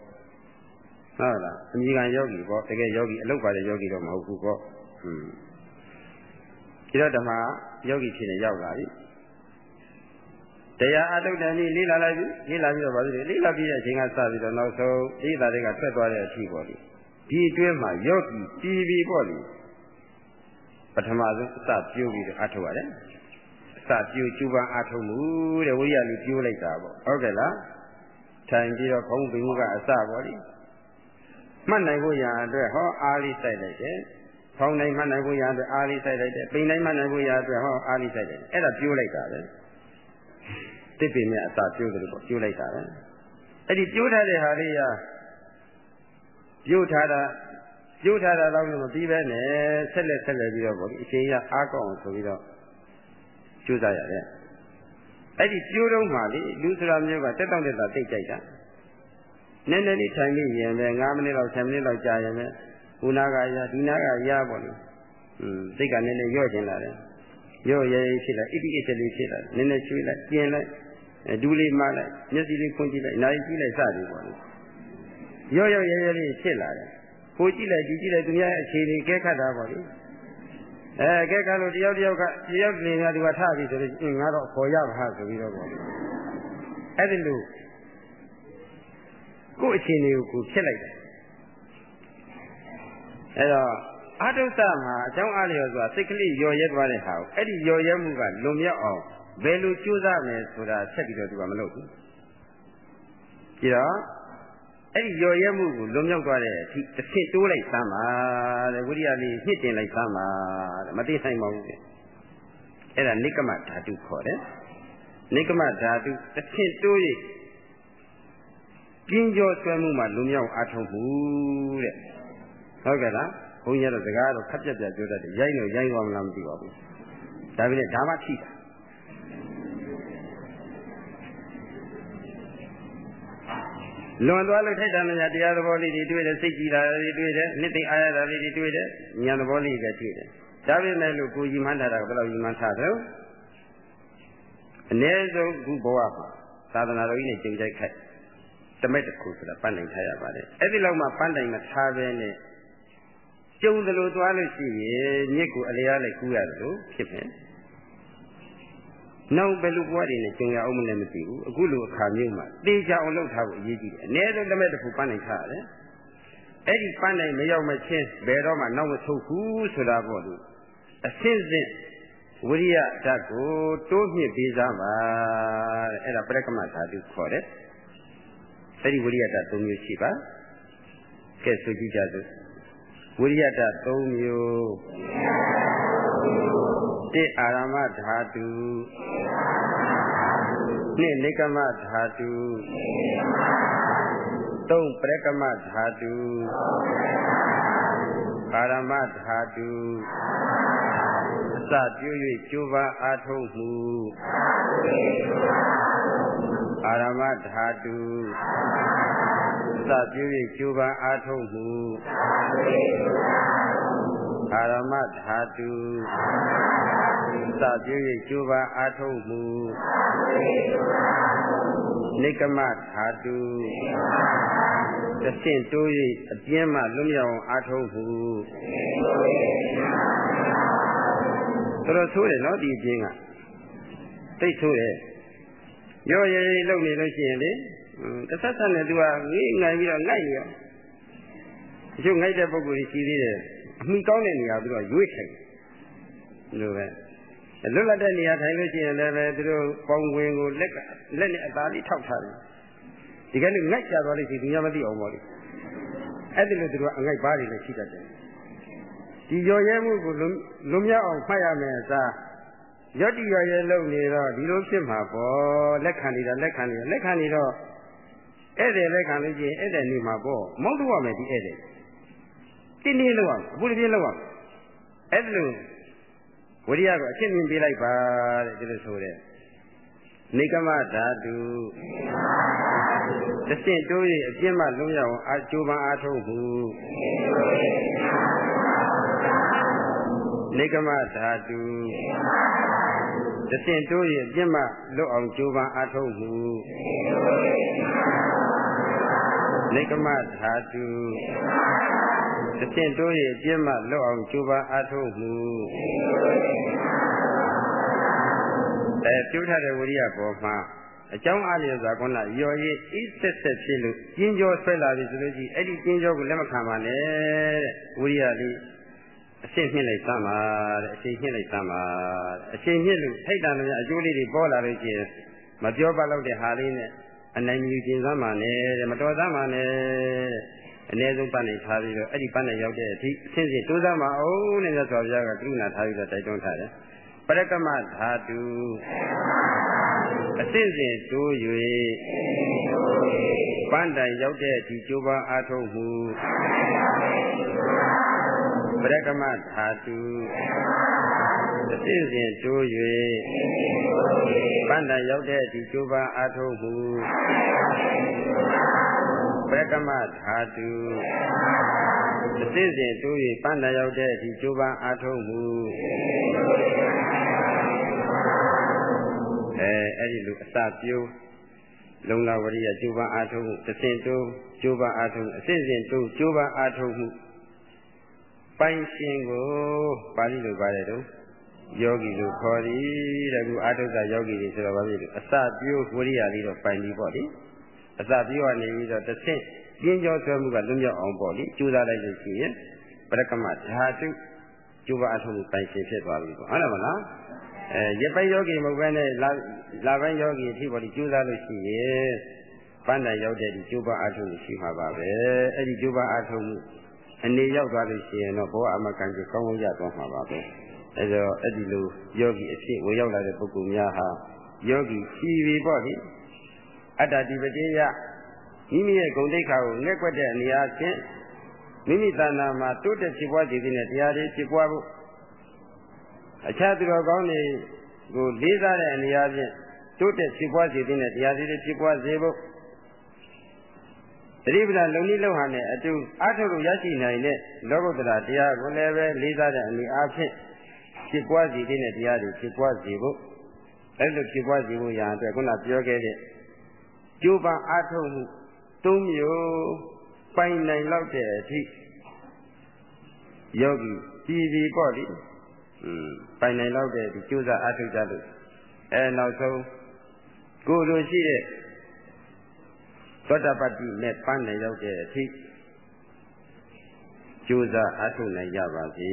ဟုတ်လားအမိခံယောဂီပေါ့တကယ်ယောဂီအလုတ်ပါတဲ့ယောဂီတော့မဟုတ်ဘူးပေါ့ဟွန်းဒီတော့ဓမ္မယောဂီဖြစ်နေရောက်လာပြီတရားအထုတ်တယ်นี่လေးလာလိုက်ပြီလေးလာပြီးတော့ဗာပြီလေးလာပြီးတဲ့အချိန်ကစပြီးတော့နောက်ဆုံးဣဒ္ဓတွေကထွက်သွားတဲ့အထိပေါ့လေဒီအတွင်းမှာယောဂီပြည်ပြီပေါ့လေပထမဆုံးအစပြိုးပြီးတော့အထုတ်ရတယ် စပြိုးကျူပန်းအထုတ်မှုတဲ့ဝိရလူပြိုးလိုက်တာပေါ့ဟုတ်ကဲ့လားထိုင်ပြီးတော့ဘုံဘိမှုကအစပေါ့လေမှတ်နိုင်ဖို့ရအတွက်ဟောအားလေးစိုက်လိုက်တယ်ဖောင်းနိုင်မှတ်နိုင်ဖို့ရအတွက်အားလေးစိုက်လိုက်တယ်ပိန်နိုင်မှတ်နိုင်ဖို့ရအတွက်ဟောအားလေးစိုက်တယ်အဲ့ဒါပြိုးလိုက်တာပဲတစ်ပင်နဲ့အစာပြိုးတယ်ပေါ့ပြိုးလိုက်တာပဲအဲ့ဒီပြိုးထားတဲ့ဟာလေးရပြိုးထားတာပြိုးထားတာတော့မပြီးပဲနဲ့ဆက်လက်ဆက်လက်ပြီးတော့ပေါ့ဒီအချိန်ရအားကောင်းအောင်ဆိုပြီးတော့ ကြိုးစားရတယ်အဲ့ဒီပြိုးတော့မှလေလူစရာမျိုးကတက်တောင့်တက်တာတိတ်ကြိုက်တာနည်းနည်းလေးထိုင်ပြီးရင်ပဲ9မိနစ်လောက်10မိနစ်လောက်ကြာရင်ပဲဟိုနာကရဒီနာကရပေါ့လေอืมစိတ်ကနည်းနည်းရော့ကျင်လာတယ်ရော့ရဲရဲဖြစ်လာဣတိအစ်လေးဖြစ်လာနည်းနည်းချွေးလိုက်ကျင်လိုက်ဒူးလေးမလိုက်မျက်စိလေးဖွင့်ကြည့်လိုက်နားကြည့်လိုက်စသည်ပေါ့လေရော့ရော့ရဲရဲလေးဖြစ်လာတယ်ဟိုကြည့်လိုက်ဒီကြည့်လိုက်သူများအခြေအနေကဲခတ်တာပေါ့လေ အဲကဲခတ်လို့တယောက်တယောက်ကတယောက်နေကသူကထပြီဆိုတော့အင်းငါတော့ခေါ်ရပါဟာဆိုပြီးတော့ပေါ့လေအဲ့ဒီလိုကိုယ့်အခြေအနေကိုကိုဖြစ်လိုက်တယ်အဲ့တော့အာတုသမှာအကြောင်းအားလျော်စွာစိတ်ကလေးယော်ရဲသွားတဲ့ဟာကိုအဲ့ဒီယော်ရဲမှုကလွန်မြောက်အောင်ဘယ်လိုကြိုးစားမယ်ဆိုတာဆက်ပြီးတော့သူကမလုပ်ဘူးကြည့်တော့ အဲ့ဒီယော်ရဲမှုကိုလွန်မြောက်သွားတဲ့အထိတစ်ဆင့်တိုးလိုက်သမ်းပါတဲ့ဝိရိယလေးညှစ်တင်လိုက်သမ်းပါတဲ့မသိနိုင်ပါဘူးတဲ့အဲ့ဒါနိကမဓာတုခေါ်တယ်နိကမဓာတုတစ်ဆင့်တိုး၍ပြင်းကြောဆွဲမှုမှလွန်မြောက်အားထုတ်မှုတဲ့ဟုတ်ကဲ့လားဘုန်းကြီးကတော့စကားတော့ခက်ပြက်ပြက်ပြောတတ်တယ်ရိုက်လို့ရိုက်သွားမလားမသိပါဘူးဒါပေမဲ့ဒါမှထိတာ လွန်သွားလို့ထိုက်တာများတရားသဘောလေးတွေတွေ့တယ်စိတ်ကြည်တာတွေတွေ့တယ်နှစ်သိအားရတာလေးတွေတွေ့တယ်ဉာဏ်သဘောလေးတွေတွေ့တယ်ဒါပေမဲ့လို့ကိုကြီးမှန်းထားတာကဘယ်လောက်ကြီးမှန်းထားတယ်အ ਨੇ ဆုံးခုဘဝမှာသာသနာတော်ကြီးနဲ့ကြုံကြိုက်ခိုက်တမက်တစ်ခုဆိုတာပန်းနိုင်ထားရပါတယ်အဲ့ဒီလောက်မှပန်းနိုင်မထားပဲနဲ့ကျုံသလိုသွားလို့ရှိရင်မြစ်ကိုအလျားလိုက်ကူးရတယ်လို့ဖြစ်မယ် နောက်ဘယ်လိုဘဝတွေနဲ့ကြုံရအောင်မလဲမသိဘူးအခုလိုအခါမျိုးမှာတေချာအောင်လုပ်ထားဖို့အရေးကြီးတယ်အ ਨੇ ဆုံးတမက်တစ်ခုပန်းနိုင်ထားရတယ်အဲ့ဒီပန်းနိုင်မရောက်မချင်းဘယ်တော့မှနောက်မဆုတ်ဘူးဆိုတာပေါ့လို့အစင်းစင်းဝိရိယဓာတ်ကိုတိုးမြင့်ပေးစားပါတဲ့အဲ့ဒါပရကမဓာတုခေါ်တယ်အဲ့ဒီဝိရိယဓာတ်၃မျိုးရှိပါကဲဆိုကြည့်ကြစို့ဝိရိယဓာတ်၃မျိုး တစ်အာရမဓာတုနှစ်နိကမဓာတုသုံးပရကမဓာတုအာရမဓာတုအစပြု၍ကျိုးပါအားထုတ်မှုအာရမဓာတုစပြု၍ကျိုးပန်းအားထုတ်မှုအာရမဓာတု စပြု၍ကျိုးပန်းအားထုတ်မှုနိကမဓာတုတဆင့်တိုး၍အပြင်းမှလွတ်မြောက်အောင်အားထုတ်မှုတော်တော်ဆိုးတယ်နော်ဒီအပြင်းကသိဆိုးတယ်ရောရဲရဲလုံနေလို့ရှိရင်လေတစ်ဆက်ဆက်နဲ့သူကငေးငိုင်ပြီးတော့ငိုက်ရောတချို့ငိုက်တဲ့ပုံကိုယ်ကြီးရှိသေးတယ်အမိကောင်းတဲ့နေရာသူကရွေးထိုင်လို့ပဲ လွတ်လပ်တဲ့နေရာထိုင်လို့ရှိရင်လည်းပဲသူတို့ပေါင်ဝင်ကိုလက်ကလက်နဲ့အသားလေးထောက်ထားတယ်ဒီကနေ့ငိုက်ကြသွားလို့ရှိရင်သူများမသိအောင်ပေါ့လေအဲ့ဒီလိုသူတို့ကအငိုက်ပါးတွေလည်းရှိတတ်တယ်ဒီရော်ရဲမှုကိုလွန်မြောက်အောင်ဖတ်ရမယ်အစားရော့တီရော်ရဲလုံနေတော့ဒီလိုဖြစ်မှာပေါ့လက်ခံနေတာလက်ခံနေတာလက်ခံနေတော့ဧည့်သည်လက်ခံလို့ရှိရင်ဧည့်သည်နေမှာပေါ့မောက်လို့ရမယ်ဒီဧည့်သည်တင်းတင်းလောက်အောင်အပူတပြင်းလောက်အောင်အဲ့ဒါလို့ ဝိရိယကိုအရှင်းမြင်ပေးလိုက်ပါတဲ့ဒီလိုဆိုတဲ့နေကမဓာတုတဆင့်တိုး၍အပြင်းမှလုံးရအောင်အကျိုးပန်းအားထုတ်မှုနေကမဓာတုတဆင့်တိုး၍အပြင်းမှလွတ်အောင်ကျိုးပန်းအားထုတ်မှုနေကမဓာတု တဖြင့်တိုး၍ပြည့်မလွတ်အောင်ကြိုးပမ်းအားထုတ်မှုအဲပြုထားတဲ့ဝိရိယပေါ်မှာအကြောင်းအားလျော်စွာခုနရော်ရည်ဤဆက်ဆက်ဖြစ်လို့ကျင်းကြောဆွဲလာပြီဆိုလို့ရှိရင်အဲ့ဒီကျင်းကြောကိုလက်မခံပါနဲ့တဲ့ဝိရိယလေးအရှင်းမြင့်လိုက်သမ်းပါတဲ့အရှင်းမြင့်လိုက်သမ်းပါအရှင်းမြင့်လို့ထိုက်တန်တဲ့အကျိုးလေးတွေပေါ်လာလို့ရှိရင်မပြောပါတော့တဲ့ဟာလေးနဲ့အနိုင်ယူခြင်းသမ်းပါနဲ့တဲ့မတော်သမ်းပါနဲ့တဲ့ အနည်းဆုံးပတ်နေထားပြီးတော့အဲ့ဒီပတ်နေရောက်တဲ့အထိအစဉ်စဉ်တိုးစားမအောင်တဲ့မြတ်စွာဘုရားကကရုဏာထားပြီးတော့တိုက်တွန်းထားတယ်ပရကမဓာတုအစဉ်စဉ်တိုး၍ပန်းတိုင်ရောက်တဲ့အထိကြိုးပမ်းအားထုတ်မှုပရကမဓာတုအစဉ်စဉ်တိုး၍ပန်းတိုင်ရောက်တဲ့အထိကြိုးပမ်းအားထုတ်မှု ပရကမဓာတုအစစ်စဉ်တိုး၍ပန်းတရောက်တဲ့အထိကြိုးပမ်းအားထုတ်မှုအဲအဲ့ဒီလိုအစပြိုးလုံလာဝရိယကြိုးပမ်းအားထုတ်မှုတစ်စင်တိုးကြိုးပမ်းအားထုတ်မှုအစစ်စဉ်တိုးကြိုးပမ်းအားထုတ်မှုပိုင်ရှင်ကိုပါဠိလိုပါတယ်တော့ယောဂီလို့ခေါ်သည်တဲ့ခုအာထုဇယောဂီတွေဆိုတော့ဗာပြီအစပြိုးဝရိယလေးတော့ပိုင်ပြီပေါ့လေ အစပြောရနေပြီးတော့တစ်ဆင့်ပြင်းကြောဆွဲမှုကလွတ်မြောက်အောင်ပေါ့လေကြိုးစားလိုက်လို့ရှိရင်ပရကမဓာတုကျိုးပါအထုံးပိုင်ရှင်ဖြစ်သွားပြီပေါ့ဟုတ်တယ်မလားအဲရပိုင်းယောဂီမဟုတ်ဘဲနဲ့လာလာပိုင်းယောဂီအထိပေါ့လေကြိုးစားလို့ရှိရင်ပန်းတိုင်ရောက်တဲ့ဒီကျိုးပါအထုံးရှိမှာပါပဲအဲ့ဒီကျိုးပါအထုံးအနေရောက်သွားလို့ရှိရင်တော့ဘောအမကံကြီးကောင်းကောင်းရသွားမှာပါပဲအဲဒါအဲ့ဒီလိုယောဂီအဖြစ်ဝင်ရောက်လာတဲ့ပုဂ္ဂိုလ်များဟာယောဂီရှိပြီပေါ့လေ အတ္တတိပတိယမိမိရဲ့ဂုဏ်တိတ်ခါကိုငဲ့ကွက်တဲ့အနေအားဖြင့်မိမိတဏ္ဍာမှာတိုးတက်ဖြစ်ပွားစေတဲ့တရားတွေဖြစ်ပွားဖို့အခြားသူတော်ကောင်းတွေကိုလေးစားတဲ့အနေအားဖြင့်တိုးတက်ဖြစ်ပွားစေတဲ့တရားတွေဖြစ်ပွားစေဖို့တတိပဒလုံနည်းလုံဟန်နဲ့အတူအားထုတ်လို့ရရှိနိုင်တဲ့လောကုတ္တရာတရားကိုလည်းပဲလေးစားတဲ့အနေအားဖြင့်ဖြစ်ပွားစေတဲ့တရားတွေဖြစ်ပွားစေဖို့အဲ့လိုဖြစ်ပွားစေဖို့ရန်အတွက်ခုနပြောခဲ့တဲ့ ကြိုးပမ်းအားထုတ်မှုသုံးမျိုးပိုင်နိုင်လောက်တဲ့အထိယောဂီပြည်ပြီးပေါ့လေอืมပိုင်နိုင်လောက်တဲ့ဒီကြိုးစားအားထုတ်ကြလို့အဲနောက်ဆုံးကိုယ်လိုရှိတဲ့သောတပတ္တိနဲ့ပန်းနိုင်ရောက်တဲ့အထိကြိုးစားအားထုတ်နိုင်ကြပါစေ